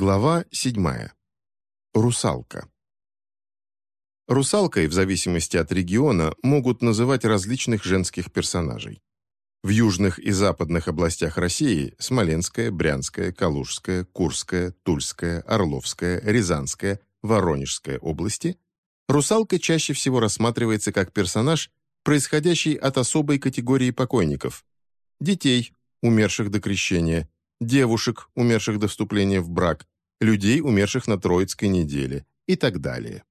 Глава 7. Русалка. Русалкой, в зависимости от региона, могут называть различных женских персонажей. В южных и западных областях России – Смоленская, Брянская, Калужская, Курская, Тульская, Орловская, Рязанская, Воронежская области – русалка чаще всего рассматривается как персонаж, происходящий от особой категории покойников – детей, умерших до крещения, девушек, умерших до вступления в брак, людей, умерших на Троицкой неделе и так далее.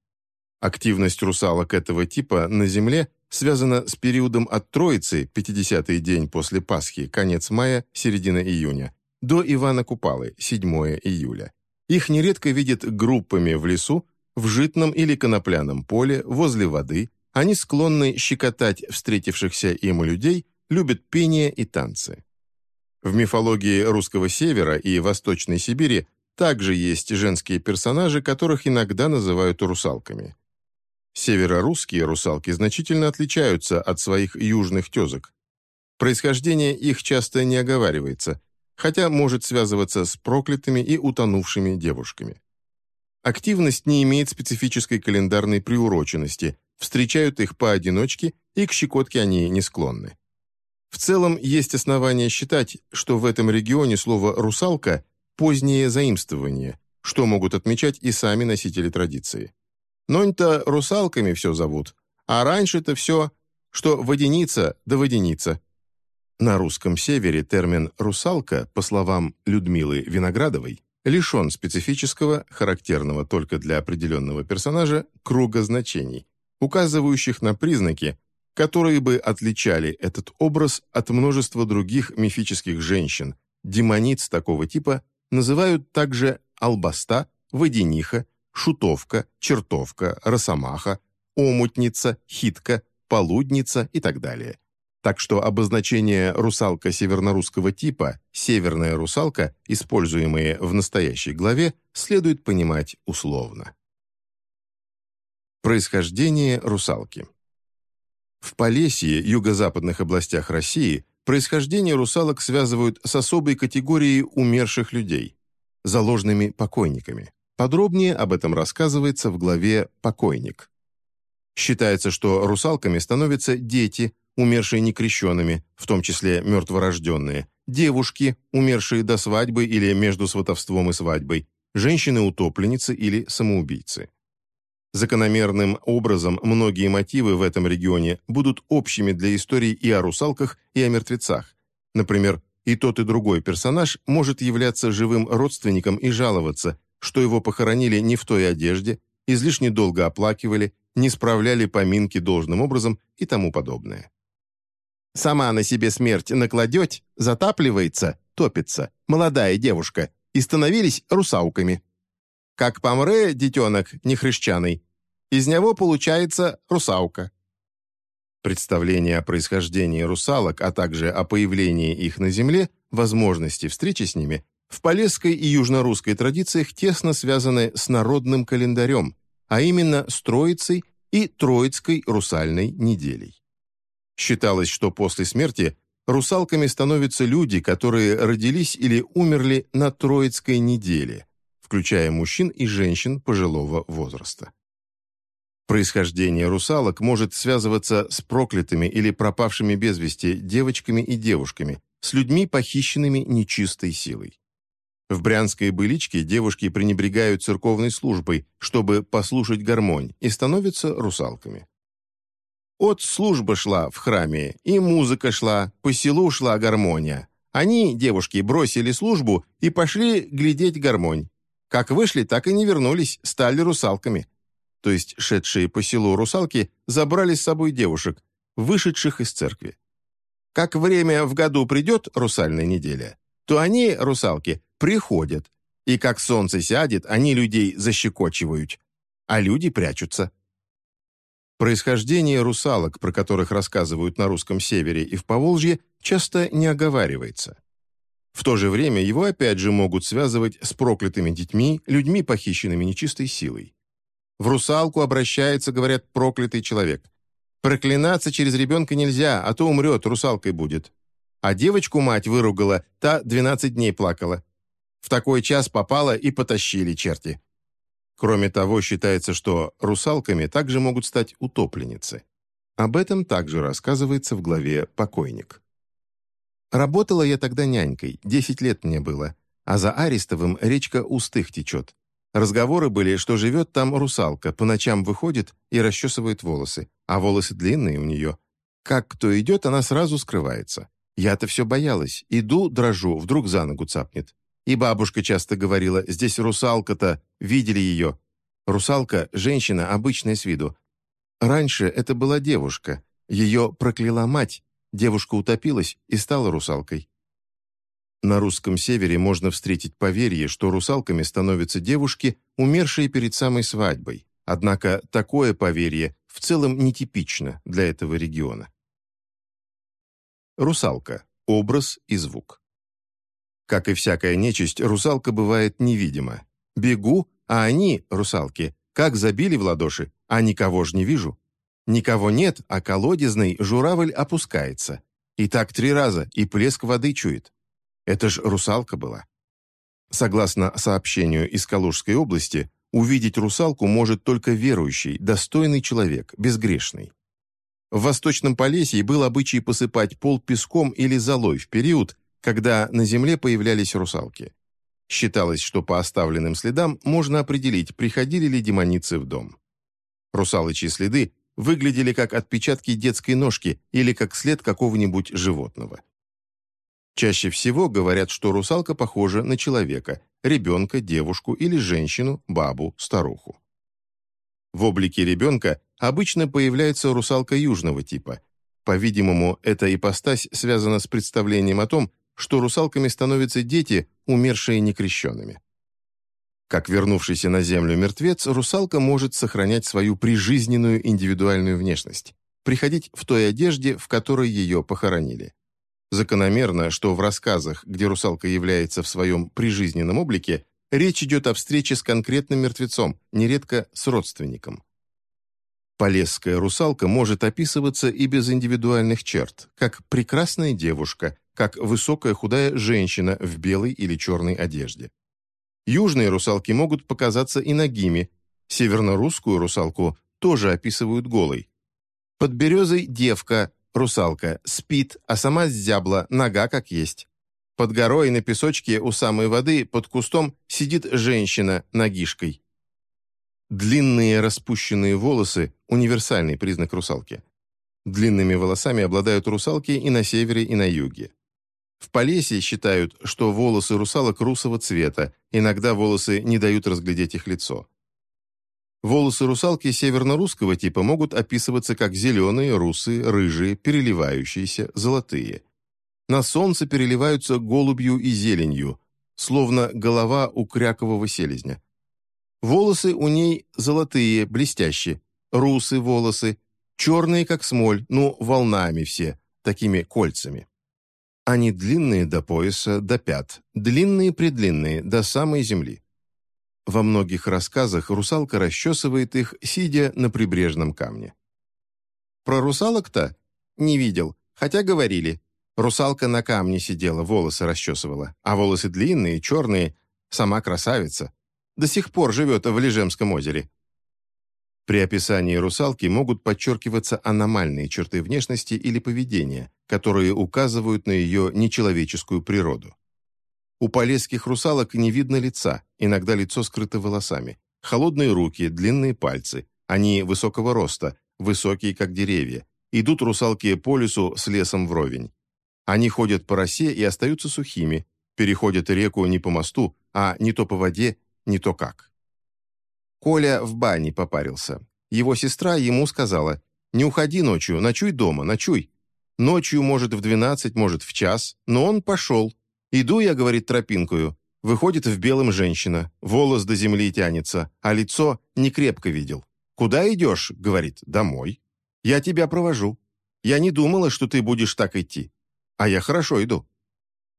Активность русалок этого типа на Земле связана с периодом от Троицы, 50-й день после Пасхи, конец мая, середина июня, до Ивана Купалы, 7 июля. Их нередко видят группами в лесу, в житном или конопляном поле, возле воды, они склонны щекотать встретившихся им людей, любят пение и танцы. В мифологии русского севера и Восточной Сибири также есть женские персонажи, которых иногда называют русалками. Северорусские русалки значительно отличаются от своих южных тезок. Происхождение их часто не оговаривается, хотя может связываться с проклятыми и утонувшими девушками. Активность не имеет специфической календарной приуроченности, встречают их поодиночке, и к щекотке они не склонны. В целом, есть основания считать, что в этом регионе слово «русалка» – позднее заимствование, что могут отмечать и сами носители традиции. Нонь-то русалками все зовут, а раньше-то все, что водяница да водяница. На русском севере термин «русалка», по словам Людмилы Виноградовой, лишен специфического, характерного только для определенного персонажа, круга значений, указывающих на признаки, которые бы отличали этот образ от множества других мифических женщин. Демониц такого типа называют также албаста, водяниха, шутовка, чертовка, росомаха, омутница, хитка, полудница и так далее. Так что обозначение «русалка севернорусского типа», «северная русалка», используемые в настоящей главе, следует понимать условно. Происхождение русалки в Полесье, юго-западных областях России, происхождение русалок связывают с особой категорией умерших людей – заложными покойниками. Подробнее об этом рассказывается в главе «Покойник». Считается, что русалками становятся дети, умершие некрещенными, в том числе мертворожденные, девушки, умершие до свадьбы или между сватовством и свадьбой, женщины-утопленницы или самоубийцы. Закономерным образом многие мотивы в этом регионе будут общими для истории и о русалках, и о мертвецах. Например, и тот, и другой персонаж может являться живым родственником и жаловаться, что его похоронили не в той одежде, излишне долго оплакивали, не справляли поминки должным образом и тому подобное. Сама на себе смерть накладет, затапливается, топится, молодая девушка, и становились русалками. Как помре детенок нехрещаный, из него получается русалка. Представление о происхождении русалок, а также о появлении их на Земле, возможности встречи с ними, в полесской и южнорусской традициях тесно связаны с народным календарем, а именно с Троицей и Троицкой русальной неделей. Считалось, что после смерти русалками становятся люди, которые родились или умерли на Троицкой неделе, включая мужчин и женщин пожилого возраста. Происхождение русалок может связываться с проклятыми или пропавшими без вести девочками и девушками, с людьми, похищенными нечистой силой. В брянской быличке девушки пренебрегают церковной службой, чтобы послушать гармонь, и становятся русалками. От служба шла в храме, и музыка шла, по селу шла гармония. Они, девушки, бросили службу и пошли глядеть гармонь. Как вышли, так и не вернулись, стали русалками. То есть шедшие по селу русалки забрали с собой девушек, вышедших из церкви. Как время в году придет русальная неделя, то они, русалки, приходят, и как солнце сядет, они людей защекочивают, а люди прячутся. Происхождение русалок, про которых рассказывают на русском севере и в Поволжье, часто не оговаривается. В то же время его опять же могут связывать с проклятыми детьми, людьми, похищенными нечистой силой. В русалку обращается, говорят, проклятый человек. Проклинаться через ребенка нельзя, а то умрет, русалкой будет. А девочку мать выругала, та 12 дней плакала. В такой час попало и потащили черти. Кроме того, считается, что русалками также могут стать утопленницы. Об этом также рассказывается в главе «Покойник». Работала я тогда нянькой, 10 лет мне было, а за Арестовым речка Устых течет. Разговоры были, что живет там русалка, по ночам выходит и расчесывает волосы, а волосы длинные у нее. Как кто идет, она сразу скрывается. Я-то все боялась. Иду, дрожу, вдруг за ногу цапнет. И бабушка часто говорила, здесь русалка-то, видели ее. Русалка – женщина, обычная с виду. Раньше это была девушка. Ее прокляла мать. Девушка утопилась и стала русалкой. На русском севере можно встретить поверье, что русалками становятся девушки, умершие перед самой свадьбой. Однако такое поверье в целом нетипично для этого региона. Русалка. Образ и звук. Как и всякая нечисть, русалка бывает невидима. Бегу, а они, русалки, как забили в ладоши, а никого ж не вижу. Никого нет, а колодезный журавль опускается. И так три раза, и плеск воды чует. Это ж русалка была. Согласно сообщению из Калужской области, увидеть русалку может только верующий, достойный человек, безгрешный. В Восточном Полесье был обычай посыпать пол песком или золой в период, когда на земле появлялись русалки. Считалось, что по оставленным следам можно определить, приходили ли демоницы в дом. Русалочьи следы выглядели как отпечатки детской ножки или как след какого-нибудь животного. Чаще всего говорят, что русалка похожа на человека, ребенка, девушку или женщину, бабу, старуху. В облике ребенка обычно появляется русалка южного типа. По-видимому, эта ипостась связана с представлением о том, что русалками становятся дети, умершие некрещенными. Как вернувшийся на землю мертвец, русалка может сохранять свою прижизненную индивидуальную внешность, приходить в той одежде, в которой ее похоронили. Закономерно, что в рассказах, где русалка является в своем прижизненном облике, речь идет о встрече с конкретным мертвецом, нередко с родственником. Полесская русалка может описываться и без индивидуальных черт, как прекрасная девушка, как высокая худая женщина в белой или черной одежде. Южные русалки могут показаться и нагими, северно-русскую русалку тоже описывают голой. Под березой девка, русалка, спит, а сама зябла, нога как есть. Под горой на песочке у самой воды под кустом сидит женщина ногишкой. Длинные распущенные волосы – универсальный признак русалки. Длинными волосами обладают русалки и на севере, и на юге. В Полесье считают, что волосы русалок русого цвета, иногда волосы не дают разглядеть их лицо. Волосы русалки северно-русского типа могут описываться как зеленые, русые, рыжие, переливающиеся, золотые. На солнце переливаются голубью и зеленью, словно голова у крякового селезня. Волосы у ней золотые, блестящие, русые волосы, черные, как смоль, ну, волнами все, такими кольцами. Они длинные до пояса, до пят, длинные-предлинные, до самой земли. Во многих рассказах русалка расчесывает их, сидя на прибрежном камне. Про русалок-то? Не видел, хотя говорили. Русалка на камне сидела, волосы расчесывала, а волосы длинные, черные, сама красавица. До сих пор живет в Лежемском озере. При описании русалки могут подчеркиваться аномальные черты внешности или поведения, которые указывают на ее нечеловеческую природу. У полесских русалок не видно лица, иногда лицо скрыто волосами. Холодные руки, длинные пальцы. Они высокого роста, высокие, как деревья. Идут русалки по лесу с лесом вровень. Они ходят по росе и остаются сухими, переходят реку не по мосту, а не то по воде, не то как. Коля в бане попарился. Его сестра ему сказала, «Не уходи ночью, ночуй дома, ночуй». Ночью, может, в двенадцать, может, в час, но он пошел. «Иду я, — говорит, — тропинкою». Выходит в белом женщина, волос до земли тянется, а лицо не крепко видел. «Куда идешь?» — говорит, «домой». «Я тебя провожу. Я не думала, что ты будешь так идти. А я хорошо иду».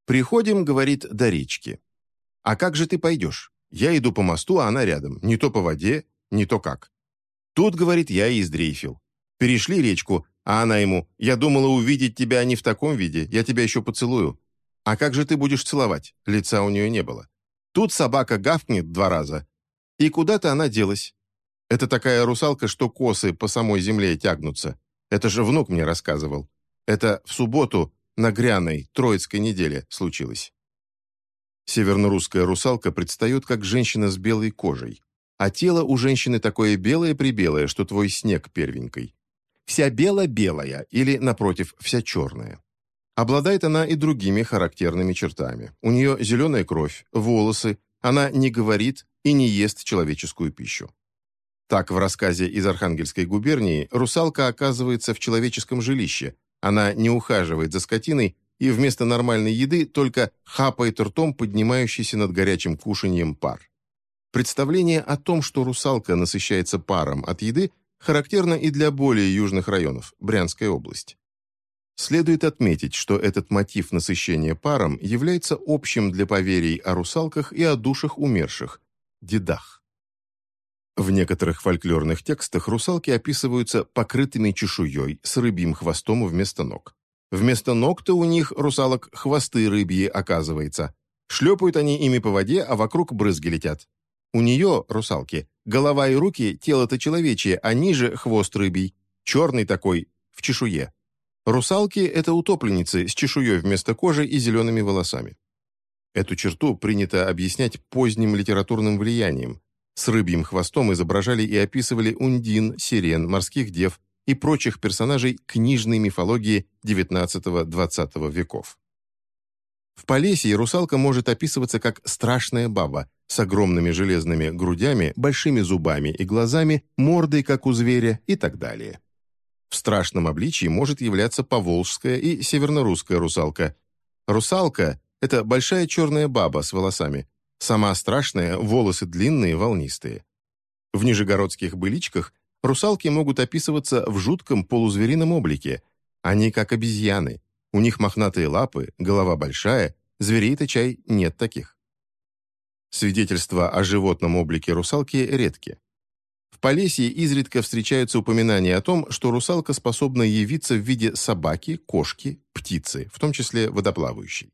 «Приходим, — говорит, — до речки. А как же ты пойдешь? Я иду по мосту, а она рядом. Не то по воде, не то как. Тут, говорит, я и издрейфил. Перешли речку, а она ему, я думала увидеть тебя не в таком виде, я тебя еще поцелую. А как же ты будешь целовать? Лица у нее не было. Тут собака гавкнет два раза. И куда-то она делась. Это такая русалка, что косы по самой земле тягнутся. Это же внук мне рассказывал. Это в субботу на Гряной, Троицкой неделе случилось. Северно-русская русалка предстает как женщина с белой кожей, а тело у женщины такое белое-прибелое, что твой снег первенькой. Вся бело-белая или, напротив, вся черная. Обладает она и другими характерными чертами. У нее зеленая кровь, волосы, она не говорит и не ест человеческую пищу. Так, в рассказе из Архангельской губернии русалка оказывается в человеческом жилище. Она не ухаживает за скотиной и вместо нормальной еды только хапает ртом поднимающийся над горячим кушаньем пар. Представление о том, что русалка насыщается паром от еды, характерно и для более южных районов, Брянская область. Следует отметить, что этот мотив насыщения паром является общим для поверий о русалках и о душах умерших – дедах. В некоторых фольклорных текстах русалки описываются покрытыми чешуей с рыбьим хвостом вместо ног. Вместо ног-то у них, русалок, хвосты рыбьи, оказывается. Шлепают они ими по воде, а вокруг брызги летят. У нее, русалки, голова и руки, тело-то человечье, а ниже хвост рыбий, черный такой, в чешуе. Русалки – это утопленницы с чешуей вместо кожи и зелеными волосами. Эту черту принято объяснять поздним литературным влиянием, с рыбьим хвостом изображали и описывали ундин, сирен, морских дев и прочих персонажей книжной мифологии XIX-XX веков. В Полесье русалка может описываться как страшная баба с огромными железными грудями, большими зубами и глазами, мордой, как у зверя и так далее. В страшном обличии может являться поволжская и севернорусская русалка. Русалка – это большая черная баба с волосами, Сама страшная, волосы длинные, волнистые. В нижегородских быличках русалки могут описываться в жутком полузверином облике. Они как обезьяны. У них мохнатые лапы, голова большая, зверей-то чай нет таких. Свидетельства о животном облике русалки редки. В Полесье изредка встречаются упоминания о том, что русалка способна явиться в виде собаки, кошки, птицы, в том числе водоплавающей.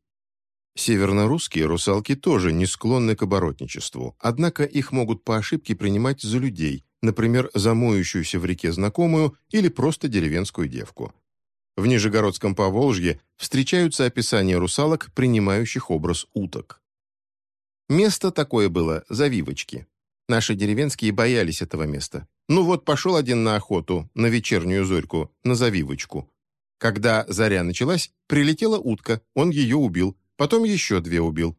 Северно-русские русалки тоже не склонны к оборотничеству, однако их могут по ошибке принимать за людей, например, за моющуюся в реке знакомую или просто деревенскую девку. В Нижегородском Поволжье встречаются описания русалок, принимающих образ уток. Место такое было, завивочки. Наши деревенские боялись этого места. Ну вот пошел один на охоту, на вечернюю зорьку, на завивочку. Когда заря началась, прилетела утка, он ее убил, потом еще две убил.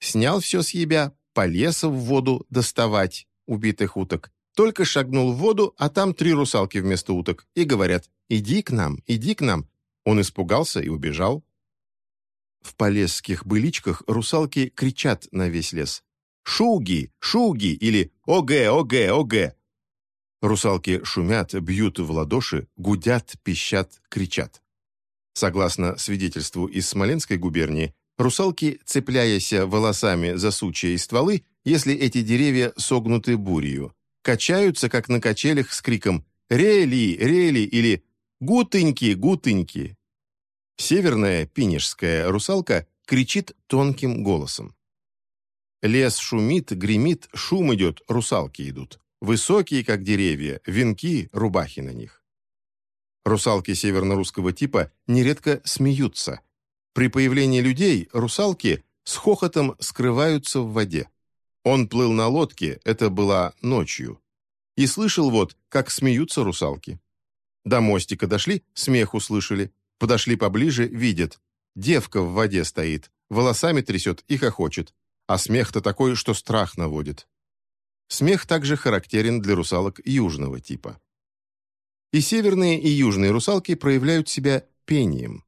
Снял все с ебя, полез в воду доставать убитых уток. Только шагнул в воду, а там три русалки вместо уток, и говорят «Иди к нам, иди к нам». Он испугался и убежал. В полесских быличках русалки кричат на весь лес «Шуги! Шуги!» или «Оге! Оге! Оге!». Русалки шумят, бьют в ладоши, гудят, пищат, кричат. Согласно свидетельству из Смоленской губернии, Русалки, цепляясь волосами за сучья и стволы, если эти деревья согнуты бурью, качаются, как на качелях, с криком «Рели! Рели!» или «Гутыньки! Гутыньки!». Северная пинежская русалка кричит тонким голосом. Лес шумит, гремит, шум идет, русалки идут. Высокие, как деревья, венки, рубахи на них. Русалки северно-русского типа нередко смеются, при появлении людей русалки с хохотом скрываются в воде. Он плыл на лодке, это была ночью. И слышал вот, как смеются русалки. До мостика дошли, смех услышали. Подошли поближе, видят. Девка в воде стоит, волосами трясет и хохочет. А смех-то такой, что страх наводит. Смех также характерен для русалок южного типа. И северные, и южные русалки проявляют себя пением.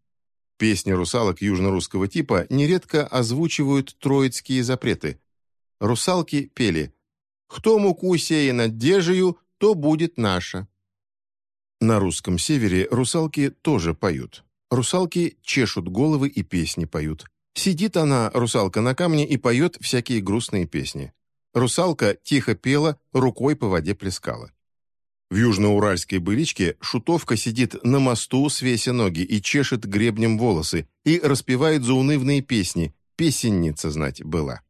Песни русалок южно-русского типа нередко озвучивают троицкие запреты. Русалки пели «Кто муку сея дежею, то будет наша». На русском севере русалки тоже поют. Русалки чешут головы и песни поют. Сидит она, русалка, на камне и поет всякие грустные песни. Русалка тихо пела, рукой по воде плескала. В южноуральской быличке шутовка сидит на мосту, свеся ноги, и чешет гребнем волосы, и распевает заунывные песни, песенница, знать, была.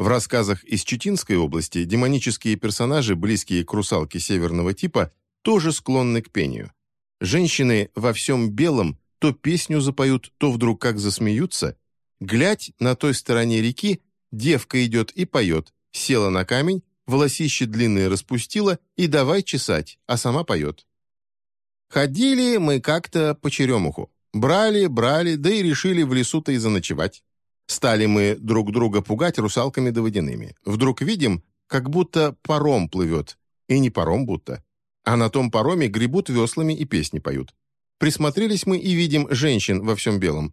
В рассказах из Читинской области демонические персонажи, близкие к русалке северного типа, тоже склонны к пению. Женщины во всем белом то песню запоют, то вдруг как засмеются. Глядь, на той стороне реки девка идет и поет, села на камень, волосище длинные распустила и давай чесать, а сама поет. Ходили мы как-то по черемуху. Брали, брали, да и решили в лесу-то и заночевать. Стали мы друг друга пугать русалками да водяными. Вдруг видим, как будто паром плывет. И не паром будто. А на том пароме гребут веслами и песни поют. Присмотрелись мы и видим женщин во всем белом.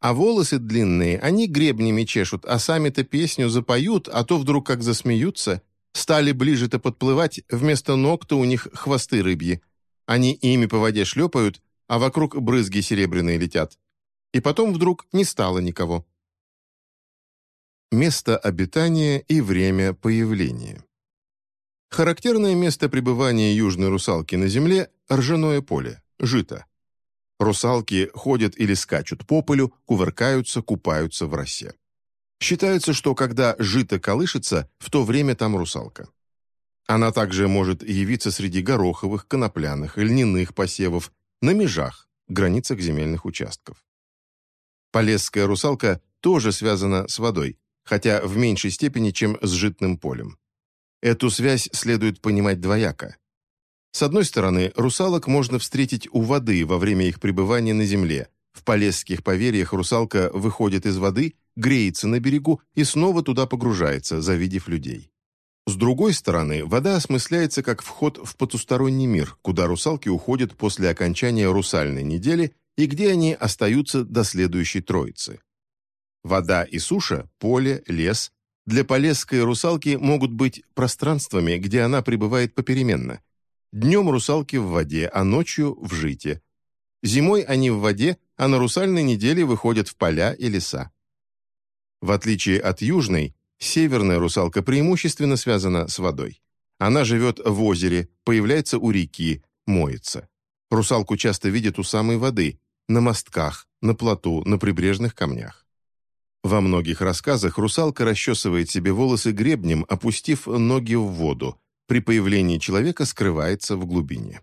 А волосы длинные, они гребнями чешут, а сами-то песню запоют, а то вдруг как засмеются. Стали ближе-то подплывать, вместо ног-то у них хвосты рыбьи. Они ими по воде шлепают, а вокруг брызги серебряные летят. И потом вдруг не стало никого. Место обитания и время появления. Характерное место пребывания южной русалки на Земле – ржаное поле, жито. Русалки ходят или скачут по полю, кувыркаются, купаются в росе. Считается, что когда жито колышется, в то время там русалка. Она также может явиться среди гороховых, конопляных, льняных посевов, на межах, границах земельных участков. Полесская русалка тоже связана с водой, хотя в меньшей степени, чем с житным полем. Эту связь следует понимать двояко. С одной стороны, русалок можно встретить у воды во время их пребывания на земле. В полесских поверьях русалка выходит из воды, греется на берегу и снова туда погружается, завидев людей. С другой стороны, вода осмысляется как вход в потусторонний мир, куда русалки уходят после окончания русальной недели и где они остаются до следующей троицы. Вода и суша, поле, лес для полесской русалки могут быть пространствами, где она пребывает попеременно. Днем русалки в воде, а ночью в жите. Зимой они в воде, а на русальной неделе выходят в поля и леса. В отличие от южной, северная русалка преимущественно связана с водой. Она живет в озере, появляется у реки, моется. Русалку часто видят у самой воды, на мостках, на плоту, на прибрежных камнях. Во многих рассказах русалка расчесывает себе волосы гребнем, опустив ноги в воду. При появлении человека скрывается в глубине.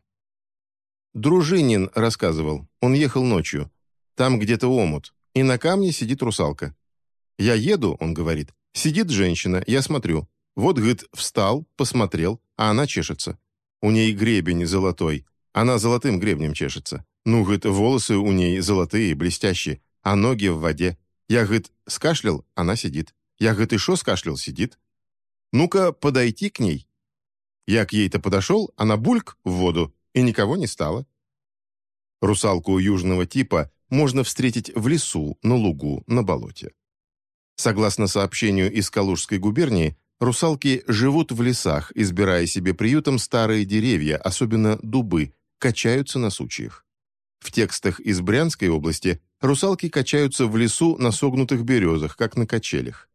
Дружинин рассказывал, он ехал ночью. Там где-то омут, и на камне сидит русалка. «Я еду», — он говорит, — «сидит женщина, я смотрю. Вот, говорит, встал, посмотрел, а она чешется. У ней гребень золотой, она золотым гребнем чешется. Ну, говорит, волосы у ней золотые, блестящие, а ноги в воде. Я, говорит, скашлял, она сидит. Я, говорит, и шо скашлял, сидит. Ну-ка, подойти к ней. Я к ей-то подошел, она бульк в воду, и никого не стало. Русалку южного типа можно встретить в лесу, на лугу, на болоте. Согласно сообщению из Калужской губернии, русалки живут в лесах, избирая себе приютом старые деревья, особенно дубы, качаются на сучьях. В текстах из Брянской области русалки качаются в лесу на согнутых березах, как на качелях.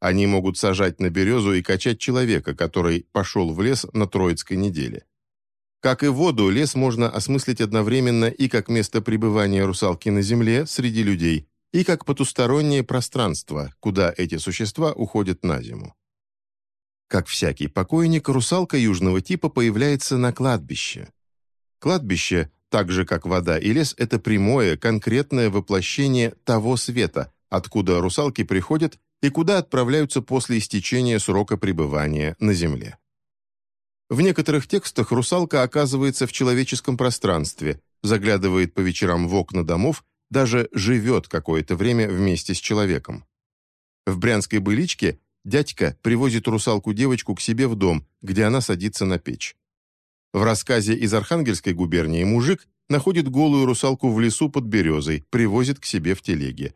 Они могут сажать на березу и качать человека, который пошел в лес на Троицкой неделе. Как и воду, лес можно осмыслить одновременно и как место пребывания русалки на земле среди людей, и как потустороннее пространство, куда эти существа уходят на зиму. Как всякий покойник, русалка южного типа появляется на кладбище. Кладбище так же, как вода и лес, это прямое, конкретное воплощение того света, откуда русалки приходят и куда отправляются после истечения срока пребывания на Земле. В некоторых текстах русалка оказывается в человеческом пространстве, заглядывает по вечерам в окна домов, даже живет какое-то время вместе с человеком. В брянской быличке дядька привозит русалку-девочку к себе в дом, где она садится на печь. В рассказе из Архангельской губернии мужик находит голую русалку в лесу под березой, привозит к себе в телеге.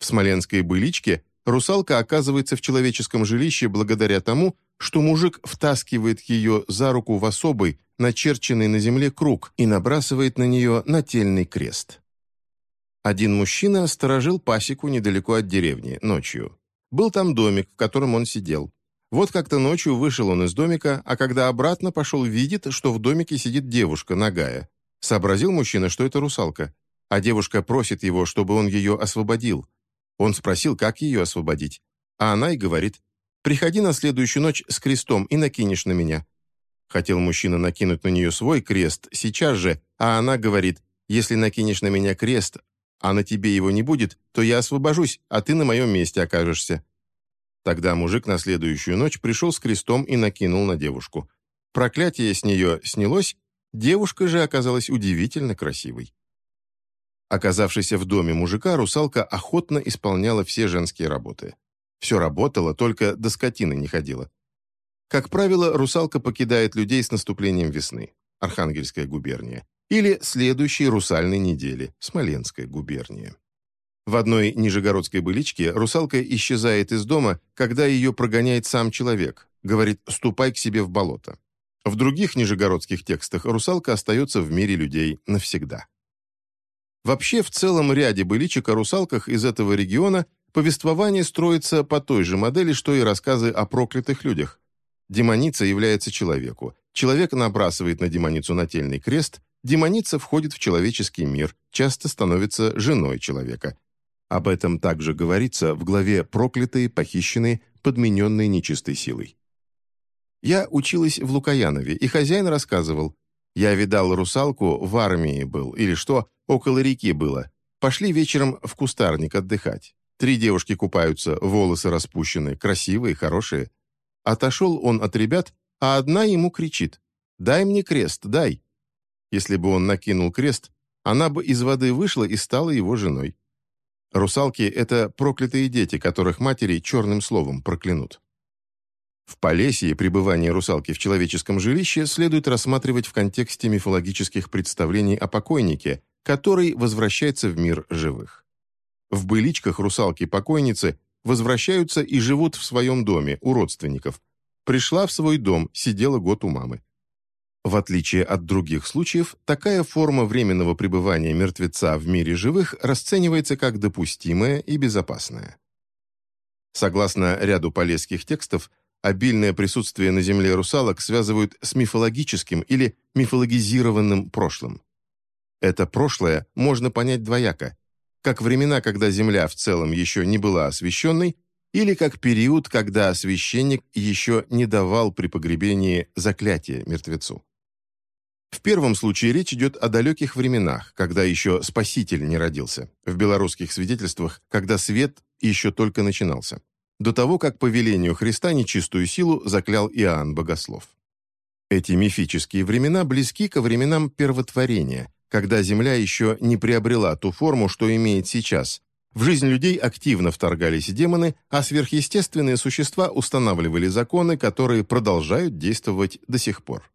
В смоленской быличке русалка оказывается в человеческом жилище благодаря тому, что мужик втаскивает ее за руку в особый, начерченный на земле круг и набрасывает на нее нательный крест. Один мужчина сторожил пасеку недалеко от деревни, ночью. Был там домик, в котором он сидел. Вот как-то ночью вышел он из домика, а когда обратно пошел, видит, что в домике сидит девушка, нагая. Сообразил мужчина, что это русалка. А девушка просит его, чтобы он ее освободил. Он спросил, как ее освободить. А она и говорит, Приходи на следующую ночь с крестом и накинешь на меня». Хотел мужчина накинуть на нее свой крест сейчас же, а она говорит, «Если накинешь на меня крест, а на тебе его не будет, то я освобожусь, а ты на моем месте окажешься». Тогда мужик на следующую ночь пришел с крестом и накинул на девушку. Проклятие с нее снялось, девушка же оказалась удивительно красивой. Оказавшись в доме мужика, русалка охотно исполняла все женские работы. Все работало, только до скотины не ходила. Как правило, русалка покидает людей с наступлением весны, Архангельская губерния, или следующей русальной недели, Смоленская губерния. В одной нижегородской быличке русалка исчезает из дома, когда ее прогоняет сам человек, говорит «ступай к себе в болото». В других нижегородских текстах русалка остается в мире людей навсегда. Вообще, в целом ряде быличек о русалках из этого региона повествование строится по той же модели, что и рассказы о проклятых людях. Демоница является человеку, человек набрасывает на демоницу нательный крест, демоница входит в человеческий мир, часто становится женой человека. Об этом также говорится в главе «Проклятые, похищенные, подмененные нечистой силой». Я училась в Лукаянове, и хозяин рассказывал, «Я видал русалку, в армии был, или что, около реки было. Пошли вечером в кустарник отдыхать. Три девушки купаются, волосы распущены, красивые, хорошие. Отошел он от ребят, а одна ему кричит «Дай мне крест, дай!» Если бы он накинул крест, она бы из воды вышла и стала его женой. Русалки — это проклятые дети, которых матери черным словом проклянут. В Полесье пребывание русалки в человеческом жилище следует рассматривать в контексте мифологических представлений о покойнике, который возвращается в мир живых. В быличках русалки-покойницы возвращаются и живут в своем доме, у родственников. Пришла в свой дом, сидела год у мамы. В отличие от других случаев, такая форма временного пребывания мертвеца в мире живых расценивается как допустимая и безопасная. Согласно ряду полесских текстов, обильное присутствие на Земле русалок связывают с мифологическим или мифологизированным прошлым. Это прошлое можно понять двояко, как времена, когда Земля в целом еще не была освященной, или как период, когда священник еще не давал при погребении заклятия мертвецу. В первом случае речь идет о далеких временах, когда еще Спаситель не родился, в белорусских свидетельствах, когда свет еще только начинался до того, как по велению Христа нечистую силу заклял Иоанн Богослов. Эти мифические времена близки ко временам первотворения, когда Земля еще не приобрела ту форму, что имеет сейчас. В жизнь людей активно вторгались демоны, а сверхъестественные существа устанавливали законы, которые продолжают действовать до сих пор.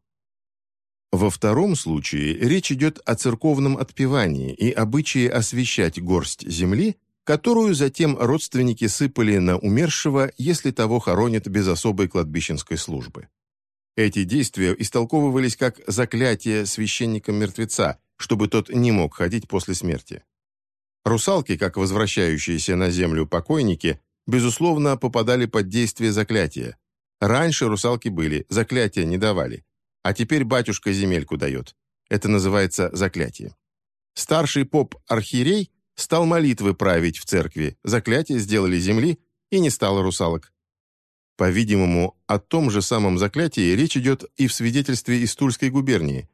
Во втором случае речь идет о церковном отпевании и обычае освещать горсть земли которую затем родственники сыпали на умершего, если того хоронят без особой кладбищенской службы. Эти действия истолковывались как заклятие священником мертвеца, чтобы тот не мог ходить после смерти. Русалки, как возвращающиеся на землю покойники, безусловно, попадали под действие заклятия. Раньше русалки были, заклятия не давали. А теперь батюшка земельку дает. Это называется заклятие. Старший поп-архиерей Стал молитвы править в церкви, заклятие сделали земли, и не стало русалок. По-видимому, о том же самом заклятии речь идет и в свидетельстве из Тульской губернии.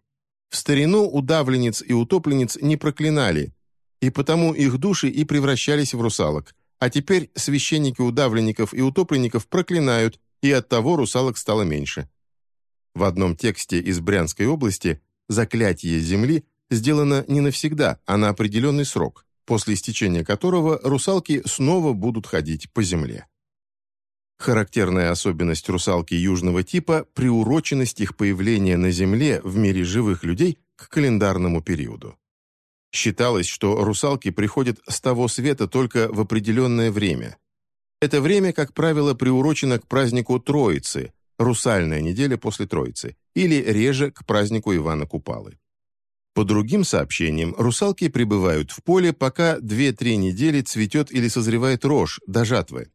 В старину удавленниц и утопленниц не проклинали, и потому их души и превращались в русалок. А теперь священники удавленников и утопленников проклинают, и оттого русалок стало меньше. В одном тексте из Брянской области заклятие земли сделано не навсегда, а на определенный срок после истечения которого русалки снова будут ходить по земле. Характерная особенность русалки южного типа – приуроченность их появления на Земле в мире живых людей к календарному периоду. Считалось, что русалки приходят с того света только в определенное время. Это время, как правило, приурочено к празднику Троицы, русальная неделя после Троицы, или реже к празднику Ивана Купалы. По другим сообщениям, русалки пребывают в поле, пока 2-3 недели цветет или созревает рожь до жатвы.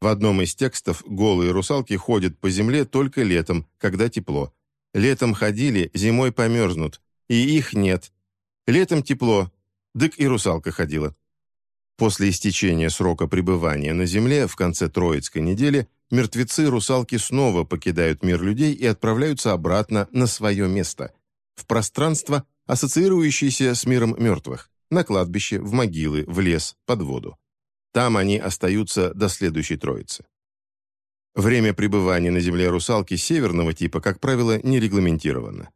В одном из текстов голые русалки ходят по земле только летом, когда тепло. Летом ходили, зимой померзнут. И их нет. Летом тепло, дык и русалка ходила. После истечения срока пребывания на земле в конце Троицкой недели мертвецы русалки снова покидают мир людей и отправляются обратно на свое место, в пространство, ассоциирующееся с миром мертвых, на кладбище, в могилы, в лес, под воду. Там они остаются до следующей троицы. Время пребывания на земле русалки северного типа, как правило, не регламентировано.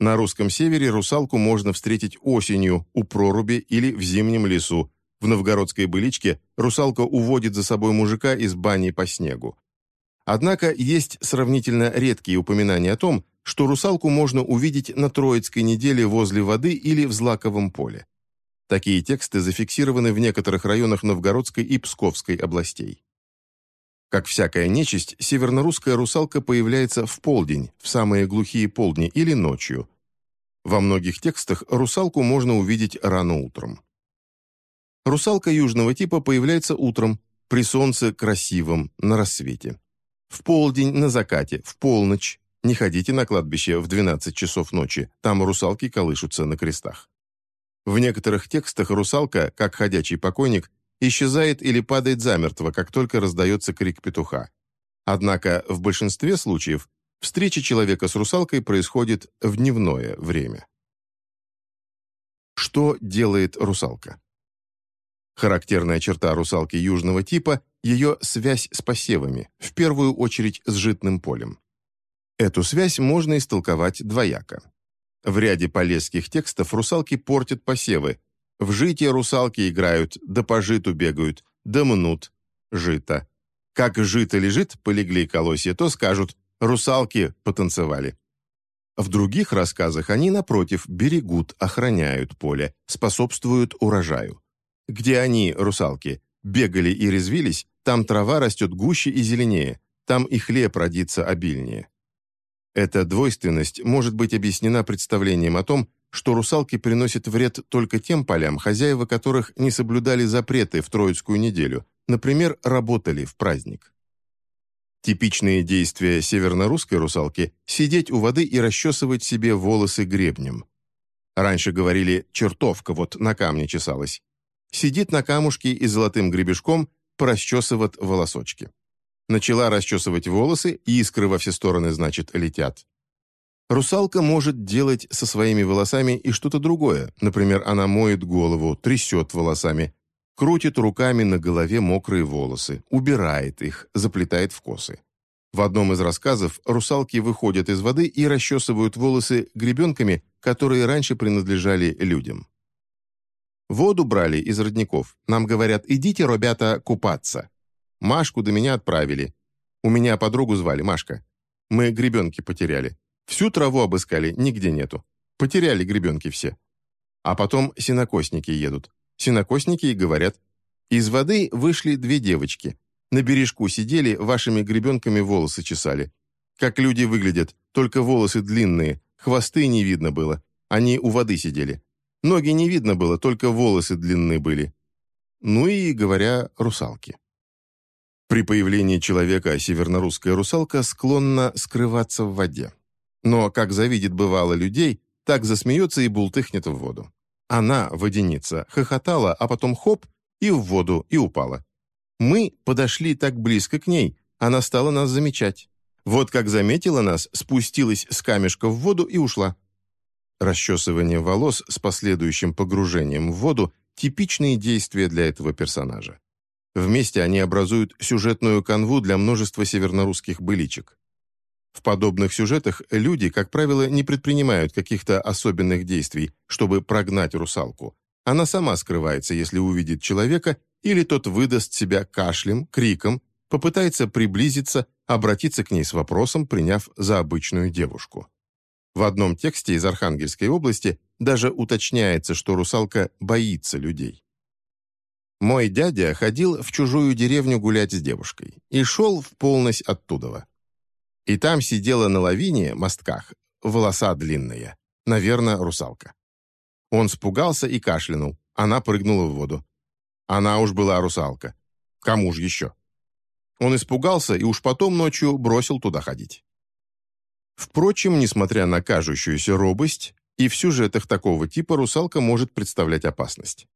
На русском севере русалку можно встретить осенью у проруби или в зимнем лесу. В новгородской быличке русалка уводит за собой мужика из бани по снегу. Однако есть сравнительно редкие упоминания о том, что русалку можно увидеть на Троицкой неделе возле воды или в Злаковом поле. Такие тексты зафиксированы в некоторых районах Новгородской и Псковской областей. Как всякая нечисть, севернорусская русалка появляется в полдень, в самые глухие полдни или ночью. Во многих текстах русалку можно увидеть рано утром. Русалка южного типа появляется утром, при солнце красивом, на рассвете. В полдень, на закате, в полночь. Не ходите на кладбище в 12 часов ночи, там русалки колышутся на крестах. В некоторых текстах русалка, как ходячий покойник, исчезает или падает замертво, как только раздается крик петуха. Однако в большинстве случаев встреча человека с русалкой происходит в дневное время. Что делает русалка? Характерная черта русалки южного типа – ее связь с посевами, в первую очередь с житным полем. Эту связь можно истолковать двояко. В ряде полесских текстов русалки портят посевы. В житие русалки играют, да по житу бегают, да мнут жито. Как жито лежит, полегли колосья, то скажут «русалки потанцевали». В других рассказах они, напротив, берегут, охраняют поле, способствуют урожаю. Где они, русалки, бегали и резвились, там трава растет гуще и зеленее, там и хлеб родится обильнее. Эта двойственность может быть объяснена представлением о том, что русалки приносят вред только тем полям, хозяева которых не соблюдали запреты в Троицкую неделю, например, работали в праздник. Типичные действия северно-русской русалки – сидеть у воды и расчесывать себе волосы гребнем. Раньше говорили «чертовка вот на камне чесалась». Сидит на камушке и золотым гребешком порасчесывает волосочки. Начала расчесывать волосы, и искры во все стороны, значит, летят. Русалка может делать со своими волосами и что-то другое. Например, она моет голову, трясет волосами, крутит руками на голове мокрые волосы, убирает их, заплетает в косы. В одном из рассказов русалки выходят из воды и расчесывают волосы гребенками, которые раньше принадлежали людям. Воду брали из родников. Нам говорят, идите, ребята, купаться. Машку до меня отправили. У меня подругу звали Машка. Мы гребенки потеряли. Всю траву обыскали, нигде нету. Потеряли гребенки все. А потом синокосники едут. Синокосники говорят. Из воды вышли две девочки. На бережку сидели, вашими гребенками волосы чесали. Как люди выглядят, только волосы длинные, хвосты не видно было. Они у воды сидели. Ноги не видно было, только волосы длинные были. Ну и, говоря, русалки. При появлении человека севернорусская русалка склонна скрываться в воде. Но как завидит бывало людей, так засмеется и бултыхнет в воду. Она, водяница, хохотала, а потом хоп, и в воду, и упала. Мы подошли так близко к ней, она стала нас замечать. Вот как заметила нас, спустилась с камешка в воду и ушла. Расчесывание волос с последующим погружением в воду – типичные действия для этого персонажа. Вместе они образуют сюжетную канву для множества севернорусских быличек. В подобных сюжетах люди, как правило, не предпринимают каких-то особенных действий, чтобы прогнать русалку. Она сама скрывается, если увидит человека, или тот выдаст себя кашлем, криком, попытается приблизиться, обратиться к ней с вопросом, приняв за обычную девушку. В одном тексте из Архангельской области даже уточняется, что русалка боится людей. Мой дядя ходил в чужую деревню гулять с девушкой и шел в полночь оттуда. И там сидела на лавине, мостках, волоса длинная, наверное, русалка. Он спугался и кашлянул, она прыгнула в воду. Она уж была русалка. Кому ж еще? Он испугался и уж потом ночью бросил туда ходить. Впрочем, несмотря на кажущуюся робость, и в сюжетах такого типа русалка может представлять опасность.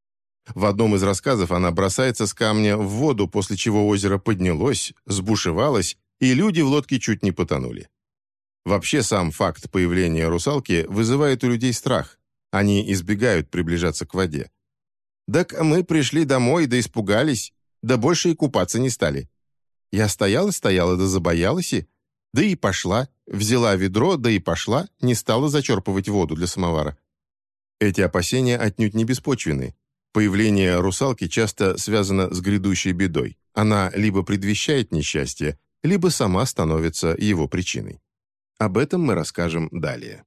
В одном из рассказов она бросается с камня в воду, после чего озеро поднялось, сбушевалось, и люди в лодке чуть не потонули. Вообще сам факт появления русалки вызывает у людей страх. Они избегают приближаться к воде. «Так мы пришли домой, да испугались, да больше и купаться не стали. Я стояла-стояла, да забоялась и... Да и пошла, взяла ведро, да и пошла, не стала зачерпывать воду для самовара. Эти опасения отнюдь не беспочвены. Появление русалки часто связано с грядущей бедой. Она либо предвещает несчастье, либо сама становится его причиной. Об этом мы расскажем далее.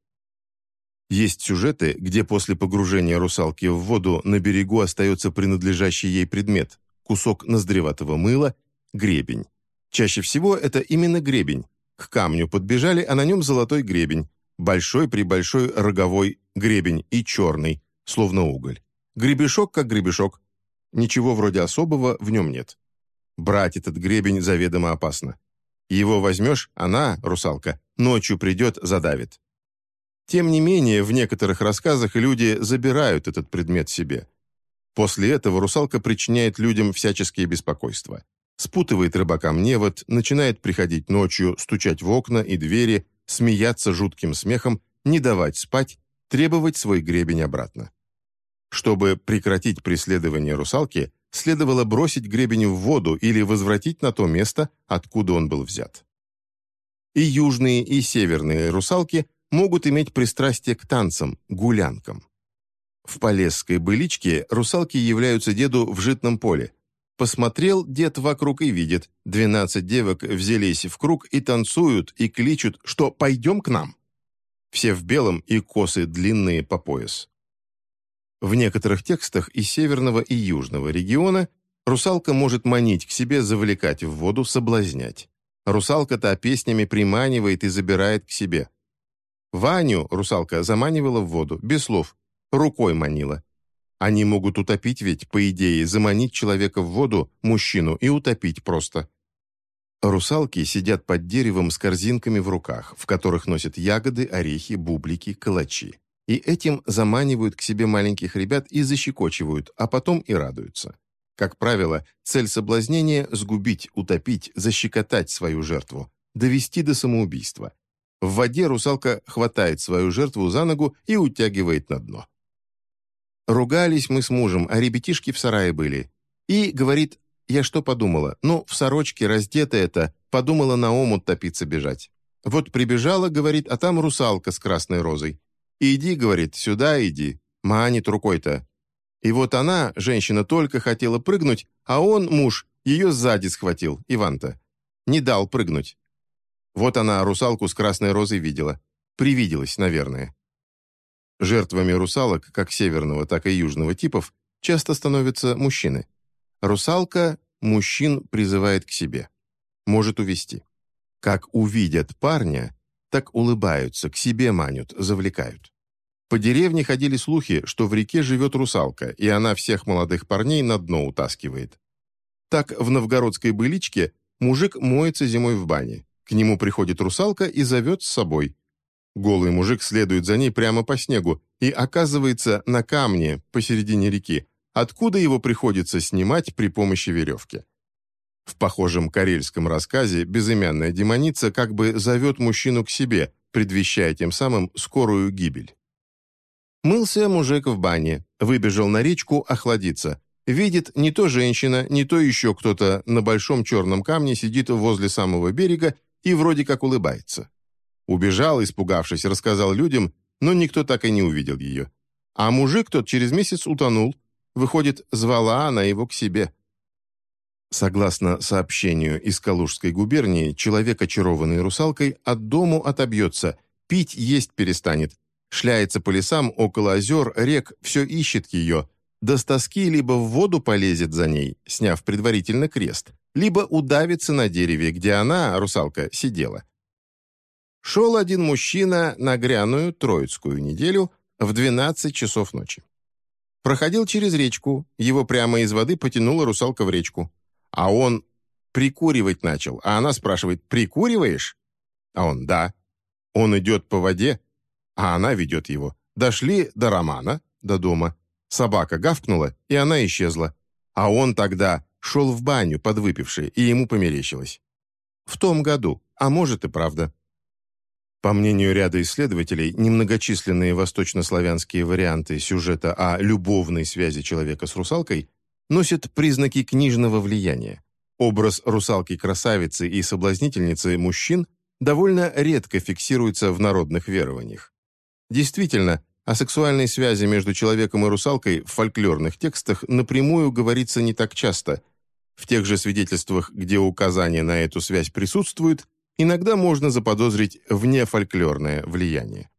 Есть сюжеты, где после погружения русалки в воду на берегу остается принадлежащий ей предмет – кусок ноздреватого мыла, гребень. Чаще всего это именно гребень. К камню подбежали, а на нем золотой гребень, большой-пребольшой роговой гребень и черный, словно уголь. Гребешок как гребешок. Ничего вроде особого в нем нет. Брать этот гребень заведомо опасно. Его возьмешь, она, русалка, ночью придет, задавит. Тем не менее, в некоторых рассказах люди забирают этот предмет себе. После этого русалка причиняет людям всяческие беспокойства. Спутывает рыбакам невод, начинает приходить ночью, стучать в окна и двери, смеяться жутким смехом, не давать спать, требовать свой гребень обратно. Чтобы прекратить преследование русалки, следовало бросить гребень в воду или возвратить на то место, откуда он был взят. И южные, и северные русалки могут иметь пристрастие к танцам, гулянкам. В полесской быличке русалки являются деду в житном поле. Посмотрел дед вокруг и видит, двенадцать девок взялись в круг и танцуют, и кличут, что «пойдем к нам». Все в белом и косы длинные по пояс. В некоторых текстах из северного и южного региона русалка может манить к себе, завлекать в воду, соблазнять. Русалка-то песнями приманивает и забирает к себе. Ваню русалка заманивала в воду, без слов, рукой манила. Они могут утопить ведь, по идее, заманить человека в воду, мужчину, и утопить просто. Русалки сидят под деревом с корзинками в руках, в которых носят ягоды, орехи, бублики, калачи и этим заманивают к себе маленьких ребят и защекочивают, а потом и радуются. Как правило, цель соблазнения – сгубить, утопить, защекотать свою жертву, довести до самоубийства. В воде русалка хватает свою жертву за ногу и утягивает на дно. Ругались мы с мужем, а ребятишки в сарае были. И, говорит, я что подумала? Ну, в сорочке раздетая-то, подумала на омут топиться бежать. Вот прибежала, говорит, а там русалка с красной розой. «Иди, — говорит, — сюда иди», манит рукой-то. И вот она, женщина, только хотела прыгнуть, а он, муж, ее сзади схватил, Иван-то. Не дал прыгнуть. Вот она русалку с красной розой видела. Привиделась, наверное. Жертвами русалок, как северного, так и южного типов, часто становятся мужчины. Русалка мужчин призывает к себе. Может увести. Как увидят парня, так улыбаются, к себе манят, завлекают. По деревне ходили слухи, что в реке живет русалка, и она всех молодых парней на дно утаскивает. Так в новгородской быличке мужик моется зимой в бане. К нему приходит русалка и зовет с собой. Голый мужик следует за ней прямо по снегу и оказывается на камне посередине реки, откуда его приходится снимать при помощи веревки. В похожем карельском рассказе безымянная демоница как бы зовет мужчину к себе, предвещая тем самым скорую гибель. Мылся мужик в бане, выбежал на речку охладиться. Видит, не то женщина, не то еще кто-то на большом черном камне сидит возле самого берега и вроде как улыбается. Убежал, испугавшись, рассказал людям, но никто так и не увидел ее. А мужик тот через месяц утонул. Выходит, звала она его к себе. Согласно сообщению из Калужской губернии, человек, очарованный русалкой, от дому отобьется, пить есть перестанет, шляется по лесам около озер, рек, все ищет ее, с тоски либо в воду полезет за ней, сняв предварительно крест, либо удавится на дереве, где она, русалка, сидела. Шел один мужчина на гряную троицкую неделю в 12 часов ночи. Проходил через речку, его прямо из воды потянула русалка в речку. А он прикуривать начал, а она спрашивает «Прикуриваешь?» А он «Да». Он идет по воде, а она ведет его. Дошли до Романа, до дома. Собака гавкнула, и она исчезла. А он тогда шел в баню, подвыпивший, и ему померещилось. в том году, а может и правда. По мнению ряда исследователей, немногочисленные восточнославянские варианты сюжета о любовной связи человека с русалкой носят признаки книжного влияния. Образ русалки-красавицы и соблазнительницы мужчин довольно редко фиксируется в народных верованиях. Действительно, о сексуальной связи между человеком и русалкой в фольклорных текстах напрямую говорится не так часто. В тех же свидетельствах, где указание на эту связь присутствует, иногда можно заподозрить внефольклорное влияние.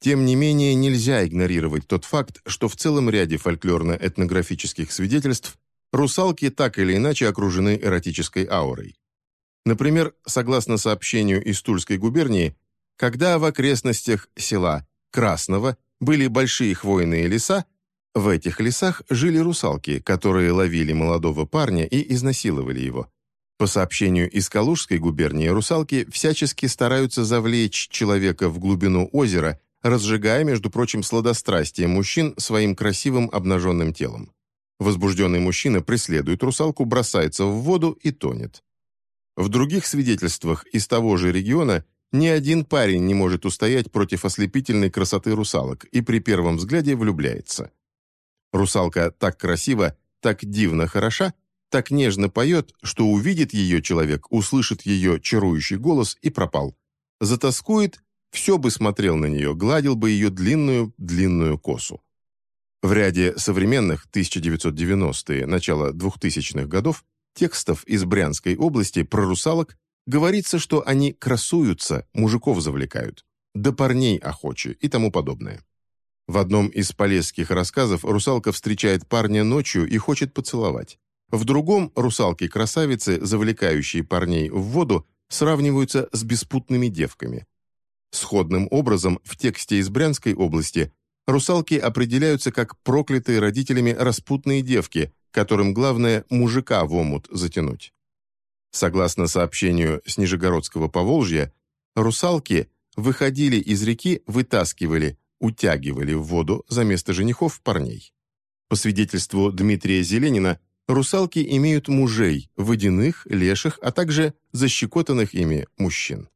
Тем не менее, нельзя игнорировать тот факт, что в целом ряде фольклорно-этнографических свидетельств русалки так или иначе окружены эротической аурой. Например, согласно сообщению из Тульской губернии, когда в окрестностях села Красного были большие хвойные леса, в этих лесах жили русалки, которые ловили молодого парня и изнасиловали его. По сообщению из Калужской губернии, русалки всячески стараются завлечь человека в глубину озера, разжигая, между прочим, сладострастие мужчин своим красивым обнаженным телом. Возбужденный мужчина преследует русалку, бросается в воду и тонет. В других свидетельствах из того же региона ни один парень не может устоять против ослепительной красоты русалок и при первом взгляде влюбляется. Русалка так красива, так дивно хороша, так нежно поет, что увидит ее человек, услышит ее чарующий голос и пропал. Затаскует, все бы смотрел на нее, гладил бы ее длинную-длинную косу. В ряде современных 1990-е, начало 2000-х годов текстов из Брянской области про русалок говорится, что они красуются, мужиков завлекают, до парней охочи и тому подобное. В одном из полесских рассказов русалка встречает парня ночью и хочет поцеловать. В другом русалки-красавицы, завлекающие парней в воду, сравниваются с беспутными девками. Сходным образом в тексте из Брянской области русалки определяются как проклятые родителями распутные девки, которым главное мужика в омут затянуть. Согласно сообщению с Нижегородского Поволжья, русалки выходили из реки, вытаскивали, утягивали в воду за место женихов парней. По свидетельству Дмитрия Зеленина, русалки имеют мужей, водяных, леших, а также защекотанных ими мужчин.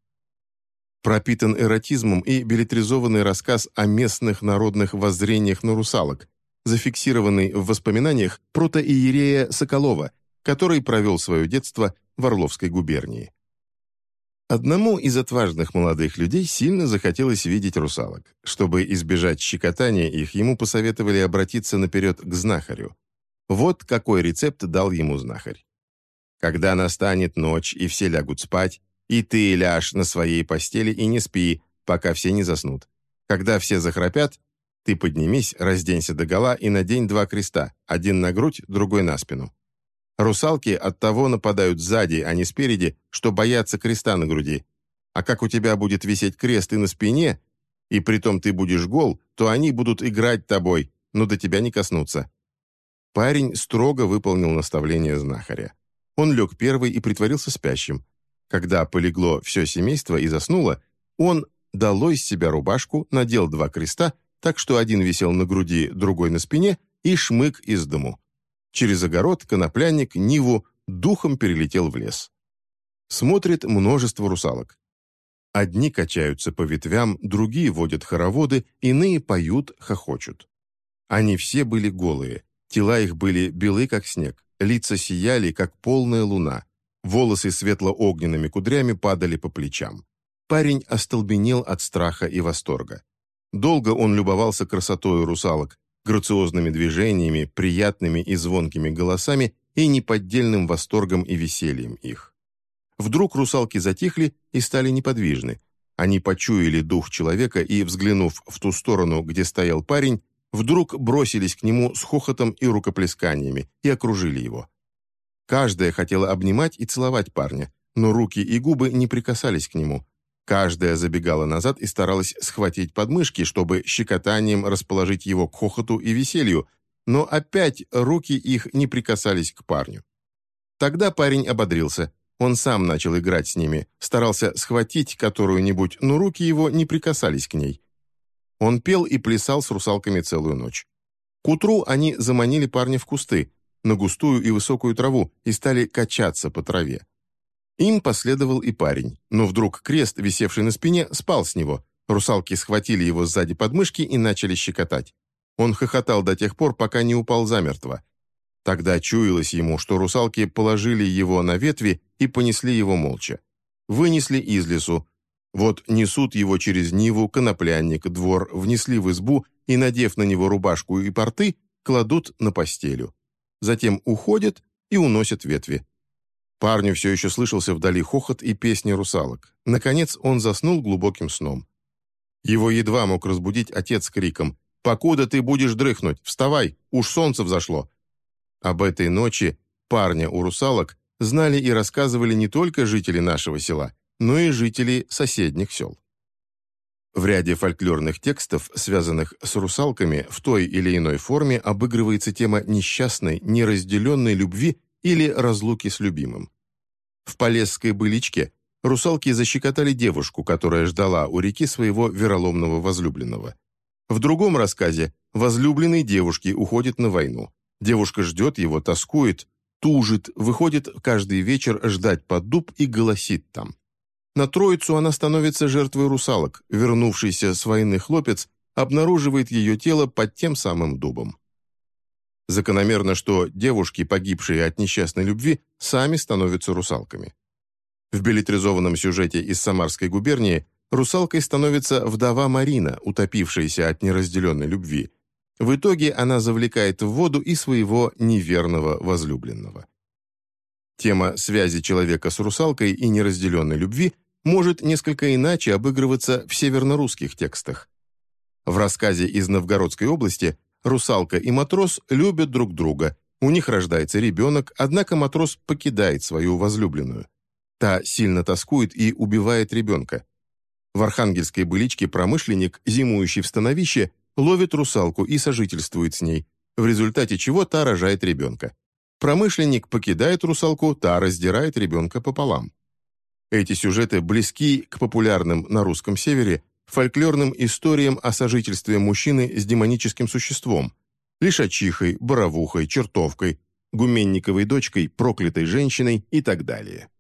Пропитан эротизмом и билетризованный рассказ о местных народных воззрениях на русалок, зафиксированный в воспоминаниях протоиерея Соколова, который провел свое детство в Орловской губернии. Одному из отважных молодых людей сильно захотелось видеть русалок. Чтобы избежать щекотания их, ему посоветовали обратиться наперед к знахарю. Вот какой рецепт дал ему знахарь. «Когда настанет ночь, и все лягут спать, и ты ляжь на своей постели и не спи, пока все не заснут. Когда все захрапят, ты поднимись, разденься догола и надень два креста, один на грудь, другой на спину. Русалки от того нападают сзади, а не спереди, что боятся креста на груди. А как у тебя будет висеть крест и на спине, и притом ты будешь гол, то они будут играть тобой, но до тебя не коснутся». Парень строго выполнил наставление знахаря. Он лег первый и притворился спящим. Когда полегло все семейство и заснуло, он долой из себя рубашку, надел два креста, так что один висел на груди, другой на спине, и шмык из дому. Через огород конопляник Ниву духом перелетел в лес. Смотрит множество русалок. Одни качаются по ветвям, другие водят хороводы, иные поют, хохочут. Они все были голые, тела их были белы, как снег, лица сияли, как полная луна, волосы светло-огненными кудрями падали по плечам. Парень остолбенел от страха и восторга. Долго он любовался красотой русалок, грациозными движениями, приятными и звонкими голосами и неподдельным восторгом и весельем их. Вдруг русалки затихли и стали неподвижны. Они почуяли дух человека и, взглянув в ту сторону, где стоял парень, вдруг бросились к нему с хохотом и рукоплесканиями и окружили его. Каждая хотела обнимать и целовать парня, но руки и губы не прикасались к нему, Каждая забегала назад и старалась схватить подмышки, чтобы щекотанием расположить его к хохоту и веселью, но опять руки их не прикасались к парню. Тогда парень ободрился. Он сам начал играть с ними, старался схватить которую-нибудь, но руки его не прикасались к ней. Он пел и плясал с русалками целую ночь. К утру они заманили парня в кусты, на густую и высокую траву, и стали качаться по траве. Им последовал и парень, но вдруг крест, висевший на спине, спал с него. Русалки схватили его сзади подмышки и начали щекотать. Он хохотал до тех пор, пока не упал замертво. Тогда чуялось ему, что русалки положили его на ветви и понесли его молча. Вынесли из лесу. Вот несут его через Ниву, коноплянник, двор, внесли в избу и, надев на него рубашку и порты, кладут на постелю. Затем уходят и уносят ветви. Парню все еще слышался вдали хохот и песни русалок. Наконец он заснул глубоким сном. Его едва мог разбудить отец криком «Покуда ты будешь дрыхнуть? Вставай! Уж солнце взошло!» Об этой ночи парня у русалок знали и рассказывали не только жители нашего села, но и жители соседних сел. В ряде фольклорных текстов, связанных с русалками, в той или иной форме обыгрывается тема несчастной, неразделенной любви или разлуки с любимым. В Полесской быличке русалки защекотали девушку, которая ждала у реки своего вероломного возлюбленного. В другом рассказе возлюбленный девушки уходит на войну. Девушка ждет его, тоскует, тужит, выходит каждый вечер ждать под дуб и голосит там. На Троицу она становится жертвой русалок. Вернувшийся с войны хлопец обнаруживает ее тело под тем самым дубом. Закономерно, что девушки, погибшие от несчастной любви, сами становятся русалками. В билетризованном сюжете из Самарской губернии русалкой становится вдова Марина, утопившаяся от неразделенной любви. В итоге она завлекает в воду и своего неверного возлюбленного. Тема связи человека с русалкой и неразделенной любви может несколько иначе обыгрываться в севернорусских текстах. В рассказе из Новгородской области русалка и матрос любят друг друга, у них рождается ребенок, однако матрос покидает свою возлюбленную. Та сильно тоскует и убивает ребенка. В архангельской быличке промышленник, зимующий в становище, ловит русалку и сожительствует с ней, в результате чего та рожает ребенка. Промышленник покидает русалку, та раздирает ребенка пополам. Эти сюжеты близки к популярным на русском севере фольклорным историям о сожительстве мужчины с демоническим существом, лишачихой, боровухой, чертовкой, гуменниковой дочкой, проклятой женщиной и так далее.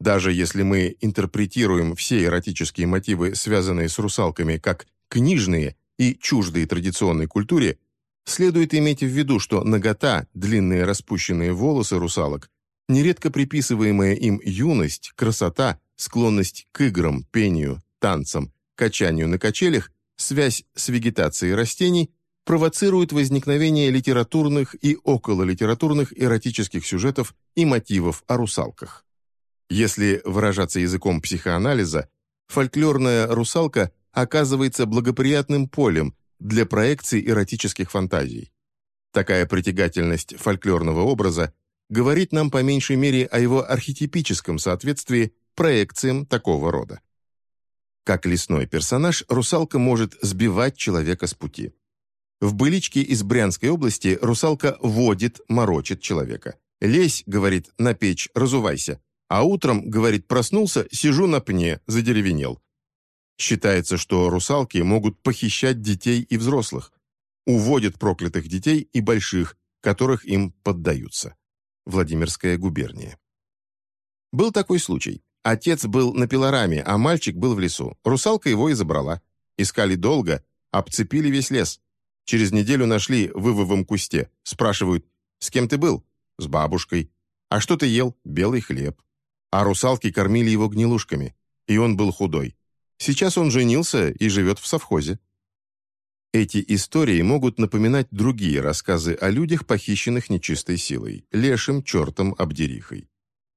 Даже если мы интерпретируем все эротические мотивы, связанные с русалками, как книжные и чуждые традиционной культуре, следует иметь в виду, что нагота, длинные распущенные волосы русалок, нередко приписываемая им юность, красота, склонность к играм, пению, танцам, качанию на качелях, связь с вегетацией растений провоцирует возникновение литературных и окололитературных эротических сюжетов и мотивов о русалках. Если выражаться языком психоанализа, фольклорная русалка оказывается благоприятным полем для проекции эротических фантазий. Такая притягательность фольклорного образа говорит нам по меньшей мере о его архетипическом соответствии проекциям такого рода. Как лесной персонаж, русалка может сбивать человека с пути. В «Быличке» из Брянской области русалка водит, морочит человека. «Лезь», — говорит, — «на печь, разувайся». А утром, говорит, проснулся, сижу на пне, задеревенел. Считается, что русалки могут похищать детей и взрослых. Уводят проклятых детей и больших, которых им поддаются. Владимирская губерния. Был такой случай. Отец был на пилораме, а мальчик был в лесу. Русалка его и забрала. Искали долго, обцепили весь лес. Через неделю нашли в вывовом кусте. Спрашивают, с кем ты был? С бабушкой. А что ты ел? Белый хлеб. А русалки кормили его гнилушками. И он был худой. Сейчас он женился и живет в совхозе. Эти истории могут напоминать другие рассказы о людях, похищенных нечистой силой, лешим, чертом, обдерихой.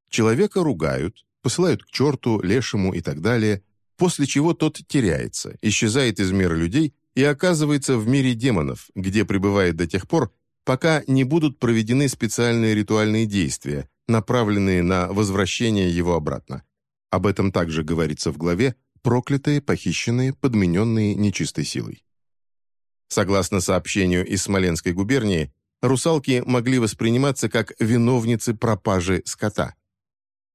Человека ругают, посылают к черту, лешему и так далее, после чего тот теряется, исчезает из мира людей и оказывается в мире демонов, где пребывает до тех пор, пока не будут проведены специальные ритуальные действия, направленные на возвращение его обратно. Об этом также говорится в главе «Проклятые, похищенные, подмененные нечистой силой». Согласно сообщению из Смоленской губернии, русалки могли восприниматься как виновницы пропажи скота –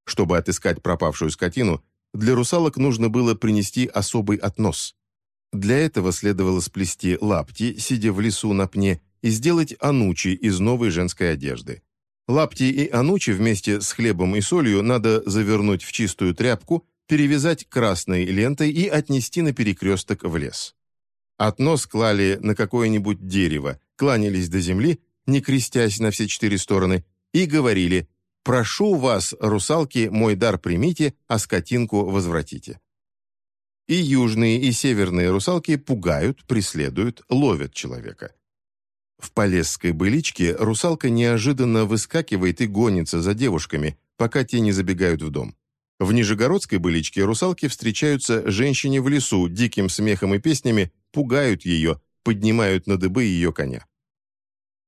чтобы отыскать пропавшую скотину, для русалок нужно было принести особый относ. Для этого следовало сплести лапти, сидя в лесу на пне, и сделать анучи из новой женской одежды. Лапти и анучи вместе с хлебом и солью надо завернуть в чистую тряпку, перевязать красной лентой и отнести на перекресток в лес. Относ клали на какое-нибудь дерево, кланялись до земли, не крестясь на все четыре стороны, и говорили «Прошу вас, русалки, мой дар примите, а скотинку возвратите». И южные, и северные русалки пугают, преследуют, ловят человека. В полесской быличке русалка неожиданно выскакивает и гонится за девушками, пока те не забегают в дом. В нижегородской быличке русалки встречаются женщине в лесу, диким смехом и песнями, пугают ее, поднимают на дыбы ее коня.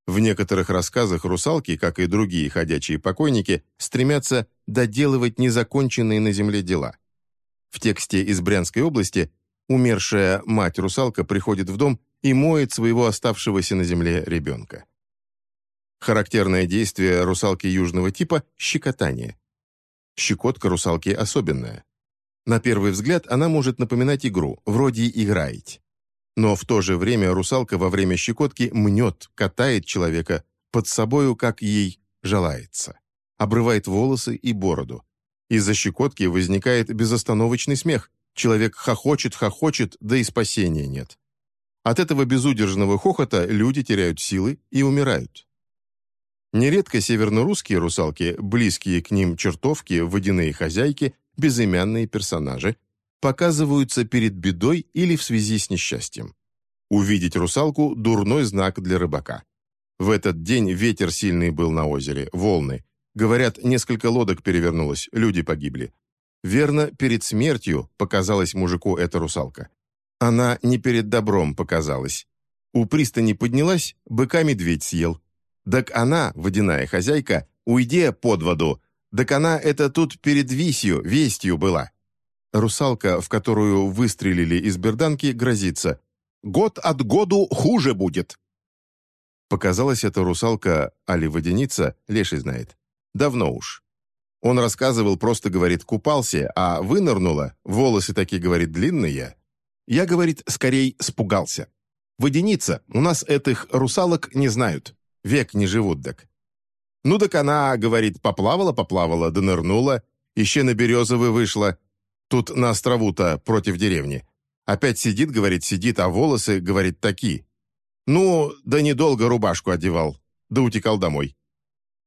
В некоторых рассказах русалки, как и другие ходячие покойники, стремятся доделывать незаконченные на земле дела. В тексте из Брянской области умершая мать-русалка приходит в дом и моет своего оставшегося на земле ребенка. Характерное действие русалки южного типа – щекотание. Щекотка русалки особенная. На первый взгляд она может напоминать игру, вроде играете. Но в то же время русалка во время щекотки мнет, катает человека под собою, как ей желается. Обрывает волосы и бороду. Из-за щекотки возникает безостановочный смех. Человек хохочет, хохочет, да и спасения нет. От этого безудержного хохота люди теряют силы и умирают. Нередко севернорусские русалки, близкие к ним чертовки, водяные хозяйки, безымянные персонажи, показываются перед бедой или в связи с несчастьем. Увидеть русалку – дурной знак для рыбака. В этот день ветер сильный был на озере, волны. Говорят, несколько лодок перевернулось, люди погибли. Верно, перед смертью показалась мужику эта русалка. Она не перед добром показалась. У пристани поднялась, быка медведь съел. Так она, водяная хозяйка, уйди под воду, так она это тут перед висью, вестью была. Русалка, в которую выстрелили из берданки, грозится. «Год от году хуже будет!» Показалось, эта русалка, али водяница, леший знает. Давно уж. Он рассказывал, просто, говорит, купался, а вынырнула, волосы такие, говорит, длинные. Я, говорит, скорей спугался. Водяница, у нас этих русалок не знают. Век не живут, так. Ну так она, говорит, поплавала-поплавала, да нырнула, еще на Березовый вышла, Тут на острову-то против деревни. Опять сидит, говорит, сидит, а волосы, говорит, такие. Ну, да недолго рубашку одевал, да утекал домой.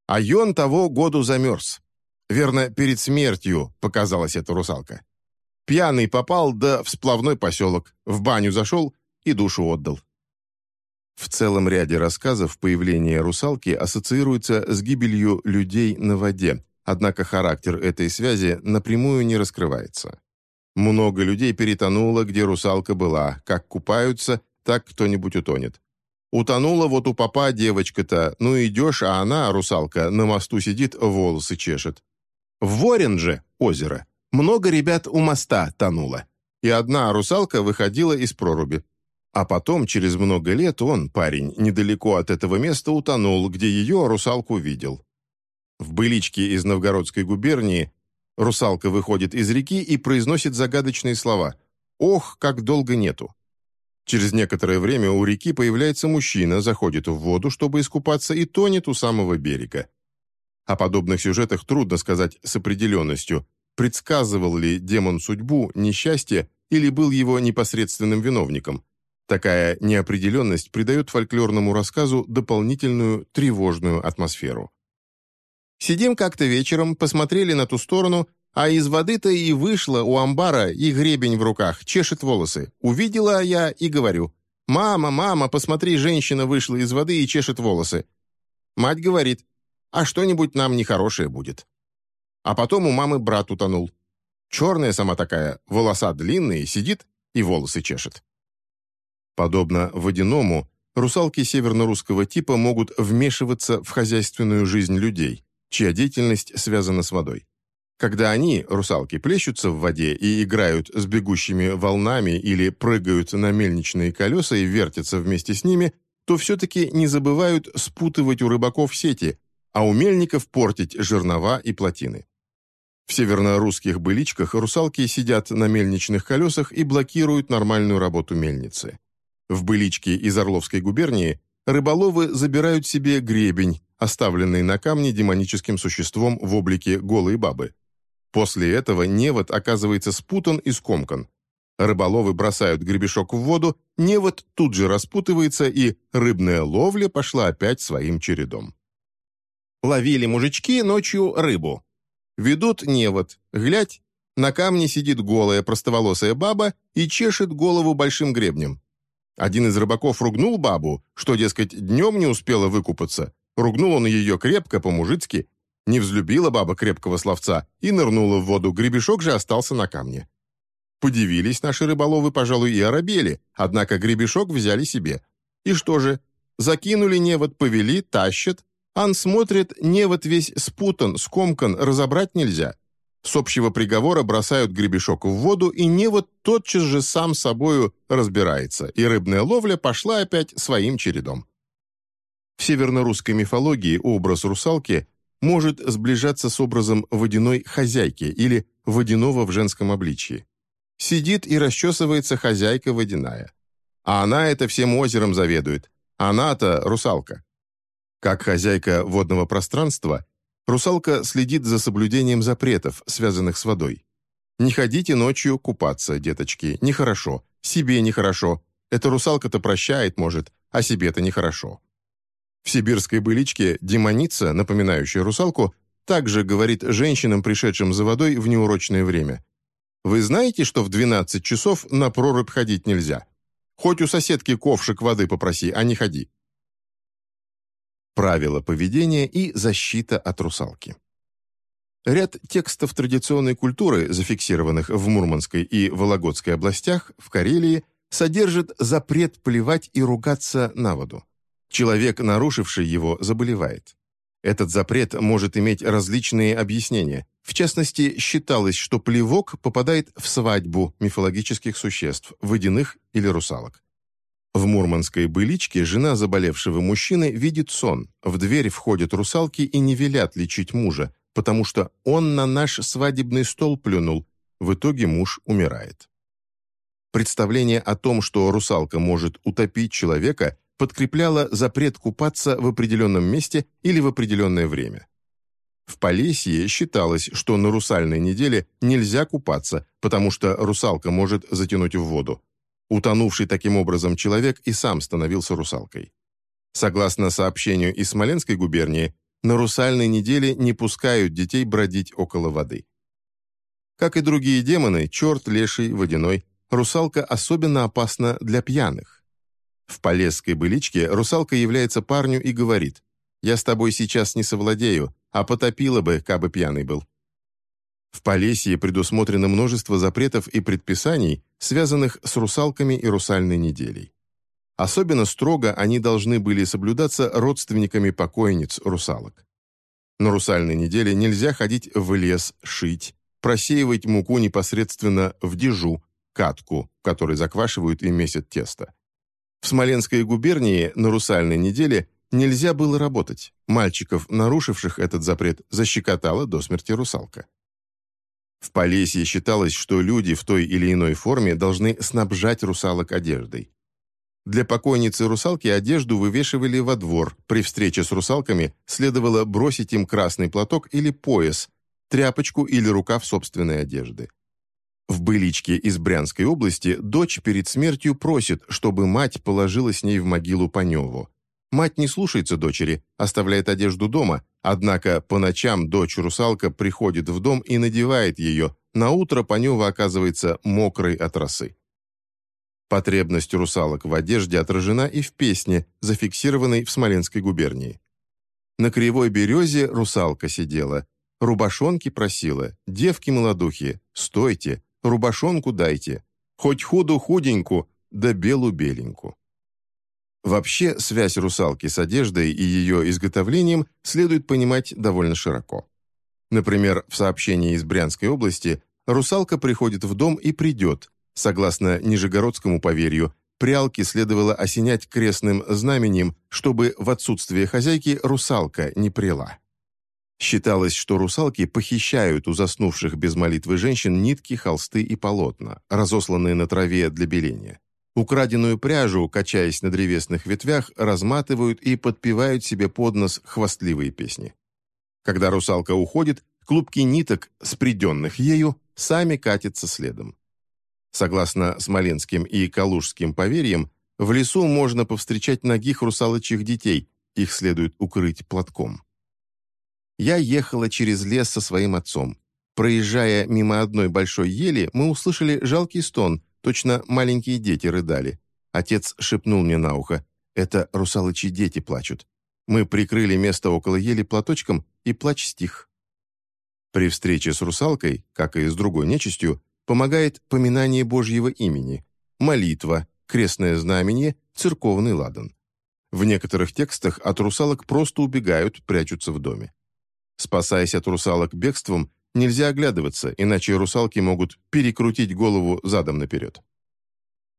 А ён того году замерз. Верно, перед смертью показалась эта русалка. Пьяный попал, да в сплавной поселок, в баню зашел и душу отдал. В целом ряде рассказов появление русалки ассоциируется с гибелью людей на воде, Однако характер этой связи напрямую не раскрывается. Много людей перетонуло, где русалка была. Как купаются, так кто-нибудь утонет. Утонула вот у папа девочка-то, ну идешь, а она, русалка, на мосту сидит, волосы чешет. В Ворен же, озеро, много ребят у моста тонуло. И одна русалка выходила из проруби. А потом, через много лет, он, парень, недалеко от этого места утонул, где ее русалку видел. В быличке из Новгородской губернии русалка выходит из реки и произносит загадочные слова «Ох, как долго нету». Через некоторое время у реки появляется мужчина, заходит в воду, чтобы искупаться, и тонет у самого берега. О подобных сюжетах трудно сказать с определенностью, предсказывал ли демон судьбу, несчастье или был его непосредственным виновником. Такая неопределенность придает фольклорному рассказу дополнительную тревожную атмосферу. Сидим как-то вечером, посмотрели на ту сторону, а из воды-то и вышла у амбара и гребень в руках, чешет волосы. Увидела я и говорю, «Мама, мама, посмотри, женщина вышла из воды и чешет волосы». Мать говорит, «А что-нибудь нам нехорошее будет». А потом у мамы брат утонул. Черная сама такая, волоса длинные, сидит и волосы чешет. Подобно водяному, русалки северно-русского типа могут вмешиваться в хозяйственную жизнь людей чья деятельность связана с водой. Когда они, русалки, плещутся в воде и играют с бегущими волнами или прыгают на мельничные колеса и вертятся вместе с ними, то все-таки не забывают спутывать у рыбаков сети, а у мельников портить жернова и плотины. В северно-русских быличках русалки сидят на мельничных колесах и блокируют нормальную работу мельницы. В быличке из Орловской губернии рыболовы забирают себе гребень, оставленный на камне демоническим существом в облике голой бабы. После этого невод оказывается спутан и скомкан. Рыболовы бросают гребешок в воду, невод тут же распутывается, и рыбная ловля пошла опять своим чередом. Ловили мужички ночью рыбу. Ведут невод, глядь, на камне сидит голая простоволосая баба и чешет голову большим гребнем. Один из рыбаков ругнул бабу, что, дескать, днем не успела выкупаться. Ругнул он ее крепко, по-мужицки. Не взлюбила баба крепкого словца и нырнула в воду, гребешок же остался на камне. Подивились наши рыболовы, пожалуй, и оробели, однако гребешок взяли себе. И что же? Закинули невод, повели, тащат. Ан смотрит, невод весь спутан, скомкан, разобрать нельзя. С общего приговора бросают гребешок в воду, и невод тотчас же сам собою разбирается, и рыбная ловля пошла опять своим чередом. В северно-русской мифологии образ русалки может сближаться с образом водяной хозяйки или водяного в женском обличии. Сидит и расчесывается хозяйка водяная. А она это всем озером заведует. Она-то русалка. Как хозяйка водного пространства, русалка следит за соблюдением запретов, связанных с водой. Не ходите ночью купаться, деточки, нехорошо, себе нехорошо. Эта русалка-то прощает, может, а себе-то нехорошо. В сибирской быличке демоница, напоминающая русалку, также говорит женщинам, пришедшим за водой в неурочное время. «Вы знаете, что в 12 часов на прорубь ходить нельзя? Хоть у соседки ковшик воды попроси, а не ходи». Правила поведения и защита от русалки. Ряд текстов традиционной культуры, зафиксированных в Мурманской и Вологодской областях, в Карелии, содержит запрет плевать и ругаться на воду. Человек, нарушивший его, заболевает. Этот запрет может иметь различные объяснения. В частности, считалось, что плевок попадает в свадьбу мифологических существ, водяных или русалок. В мурманской быличке жена заболевшего мужчины видит сон. В дверь входят русалки и не велят лечить мужа, потому что он на наш свадебный стол плюнул. В итоге муж умирает. Представление о том, что русалка может утопить человека, подкрепляло запрет купаться в определенном месте или в определенное время. В Полесье считалось, что на русальной неделе нельзя купаться, потому что русалка может затянуть в воду. Утонувший таким образом человек и сам становился русалкой. Согласно сообщению из Смоленской губернии, на русальной неделе не пускают детей бродить около воды. Как и другие демоны, черт, леший, водяной, русалка особенно опасна для пьяных. В полесской быличке русалка является парню и говорит «Я с тобой сейчас не совладею, а потопила бы, кабы пьяный был». В Полесье предусмотрено множество запретов и предписаний, связанных с русалками и русальной неделей. Особенно строго они должны были соблюдаться родственниками покойниц русалок. На русальной неделе нельзя ходить в лес, шить, просеивать муку непосредственно в дежу, катку, в которой заквашивают и месят тесто. В Смоленской губернии на русальной неделе нельзя было работать. Мальчиков, нарушивших этот запрет, защекотала до смерти русалка. В Полесье считалось, что люди в той или иной форме должны снабжать русалок одеждой. Для покойницы русалки одежду вывешивали во двор. При встрече с русалками следовало бросить им красный платок или пояс, тряпочку или рукав собственной одежды. В быличке из Брянской области дочь перед смертью просит, чтобы мать положила с ней в могилу Паневу. Мать не слушается дочери, оставляет одежду дома, однако по ночам дочь-русалка приходит в дом и надевает ее, на утро Панева оказывается мокрой от росы. Потребность русалок в одежде отражена и в песне, зафиксированной в Смоленской губернии. На кривой березе русалка сидела, рубашонки просила, девки-молодухи, стойте, рубашонку дайте, хоть худу-худеньку, да белу-беленьку. Вообще, связь русалки с одеждой и ее изготовлением следует понимать довольно широко. Например, в сообщении из Брянской области русалка приходит в дом и придет, согласно нижегородскому поверью, прялки следовало осенять крестным знаменем, чтобы в отсутствие хозяйки русалка не прила. Считалось, что русалки похищают у заснувших без молитвы женщин нитки, холсты и полотна, разосланные на траве для беления. Украденную пряжу, качаясь на древесных ветвях, разматывают и подпевают себе под нос хвастливые песни. Когда русалка уходит, клубки ниток, спреденных ею, сами катятся следом. Согласно смоленским и калужским поверьям, в лесу можно повстречать ногих русалочьих детей, их следует укрыть платком. Я ехала через лес со своим отцом. Проезжая мимо одной большой ели, мы услышали жалкий стон, точно маленькие дети рыдали. Отец шепнул мне на ухо, «Это русалочьи дети плачут». Мы прикрыли место около ели платочком, и плач стих. При встрече с русалкой, как и с другой нечистью, помогает поминание Божьего имени, молитва, крестное знамение, церковный ладан. В некоторых текстах от русалок просто убегают, прячутся в доме. Спасаясь от русалок бегством, нельзя оглядываться, иначе русалки могут перекрутить голову задом наперед.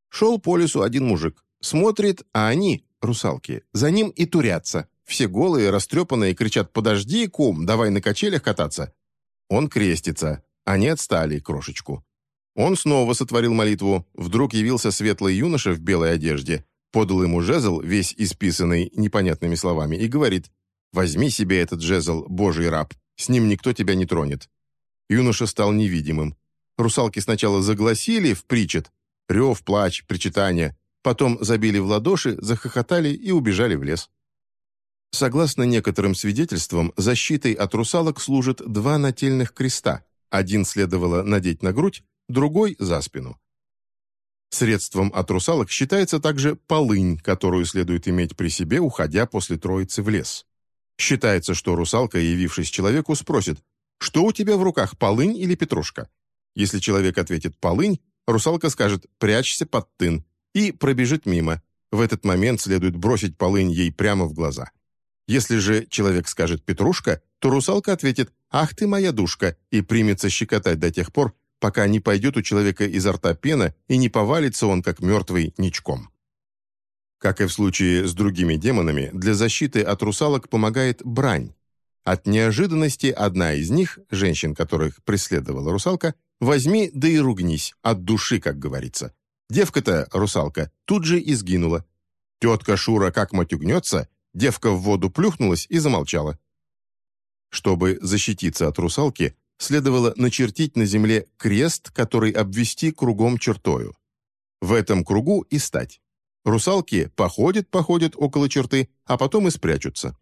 Шел по лесу один мужик. Смотрит, а они, русалки, за ним и турятся. Все голые, растрепанные, кричат «Подожди, кум, давай на качелях кататься». Он крестится. Они отстали крошечку. Он снова сотворил молитву. Вдруг явился светлый юноша в белой одежде, подал ему жезл, весь исписанный непонятными словами, и говорит «Возьми себе этот жезл, божий раб, с ним никто тебя не тронет». Юноша стал невидимым. Русалки сначала загласили в причет, рев, плач, причитания, потом забили в ладоши, захохотали и убежали в лес. Согласно некоторым свидетельствам, защитой от русалок служат два нательных креста. Один следовало надеть на грудь, другой – за спину. Средством от русалок считается также полынь, которую следует иметь при себе, уходя после троицы в лес. Считается, что русалка, явившись человеку, спросит, что у тебя в руках, полынь или петрушка? Если человек ответит «полынь», русалка скажет «прячься под тын» и пробежит мимо. В этот момент следует бросить полынь ей прямо в глаза. Если же человек скажет «Петрушка», то русалка ответит «Ах ты моя душка» и примется щекотать до тех пор, пока не пойдет у человека изо рта пена и не повалится он, как мертвый, ничком. Как и в случае с другими демонами, для защиты от русалок помогает брань. От неожиданности одна из них, женщин, которых преследовала русалка, возьми да и ругнись, от души, как говорится. Девка-то, русалка, тут же и сгинула. Тетка Шура как матюгнется, Девка в воду плюхнулась и замолчала. Чтобы защититься от русалки, следовало начертить на земле крест, который обвести кругом чертою. В этом кругу и стать. Русалки походят-походят около черты, а потом и спрячутся.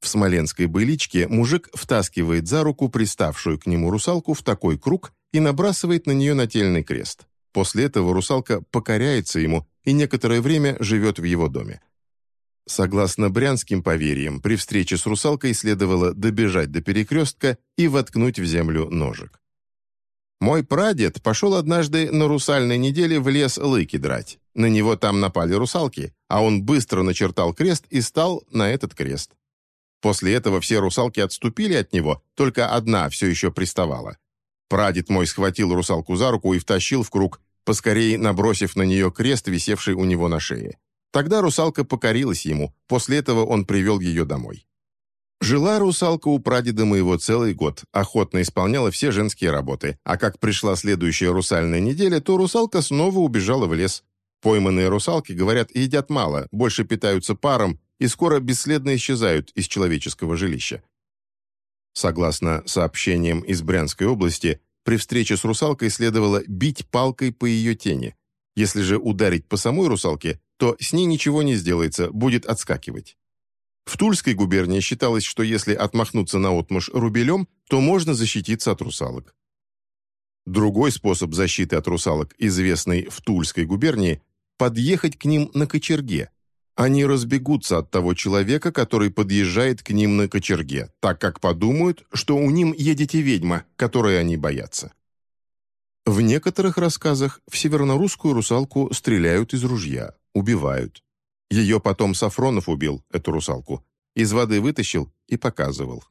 В смоленской быличке мужик втаскивает за руку приставшую к нему русалку в такой круг и набрасывает на нее нательный крест. После этого русалка покоряется ему и некоторое время живет в его доме. Согласно брянским поверьям, при встрече с русалкой следовало добежать до перекрестка и воткнуть в землю ножик. Мой прадед пошел однажды на русальной неделе в лес лыки драть. На него там напали русалки, а он быстро начертал крест и стал на этот крест. После этого все русалки отступили от него, только одна все еще приставала. Прадед мой схватил русалку за руку и втащил в круг, поскорее набросив на нее крест, висевший у него на шее. Тогда русалка покорилась ему, после этого он привел ее домой. Жила русалка у прадеда моего целый год, охотно исполняла все женские работы, а как пришла следующая русальная неделя, то русалка снова убежала в лес. Пойманные русалки, говорят, едят мало, больше питаются паром и скоро бесследно исчезают из человеческого жилища. Согласно сообщениям из Брянской области, при встрече с русалкой следовало бить палкой по ее тени. Если же ударить по самой русалке, то с ней ничего не сделается, будет отскакивать. В Тульской губернии считалось, что если отмахнуться наотмашь рубелем, то можно защититься от русалок. Другой способ защиты от русалок, известный в Тульской губернии, подъехать к ним на кочерге. Они разбегутся от того человека, который подъезжает к ним на кочерге, так как подумают, что у ним едете ведьма, которой они боятся. В некоторых рассказах в севернорусскую русалку стреляют из ружья, убивают. Ее потом Сафронов убил, эту русалку, из воды вытащил и показывал.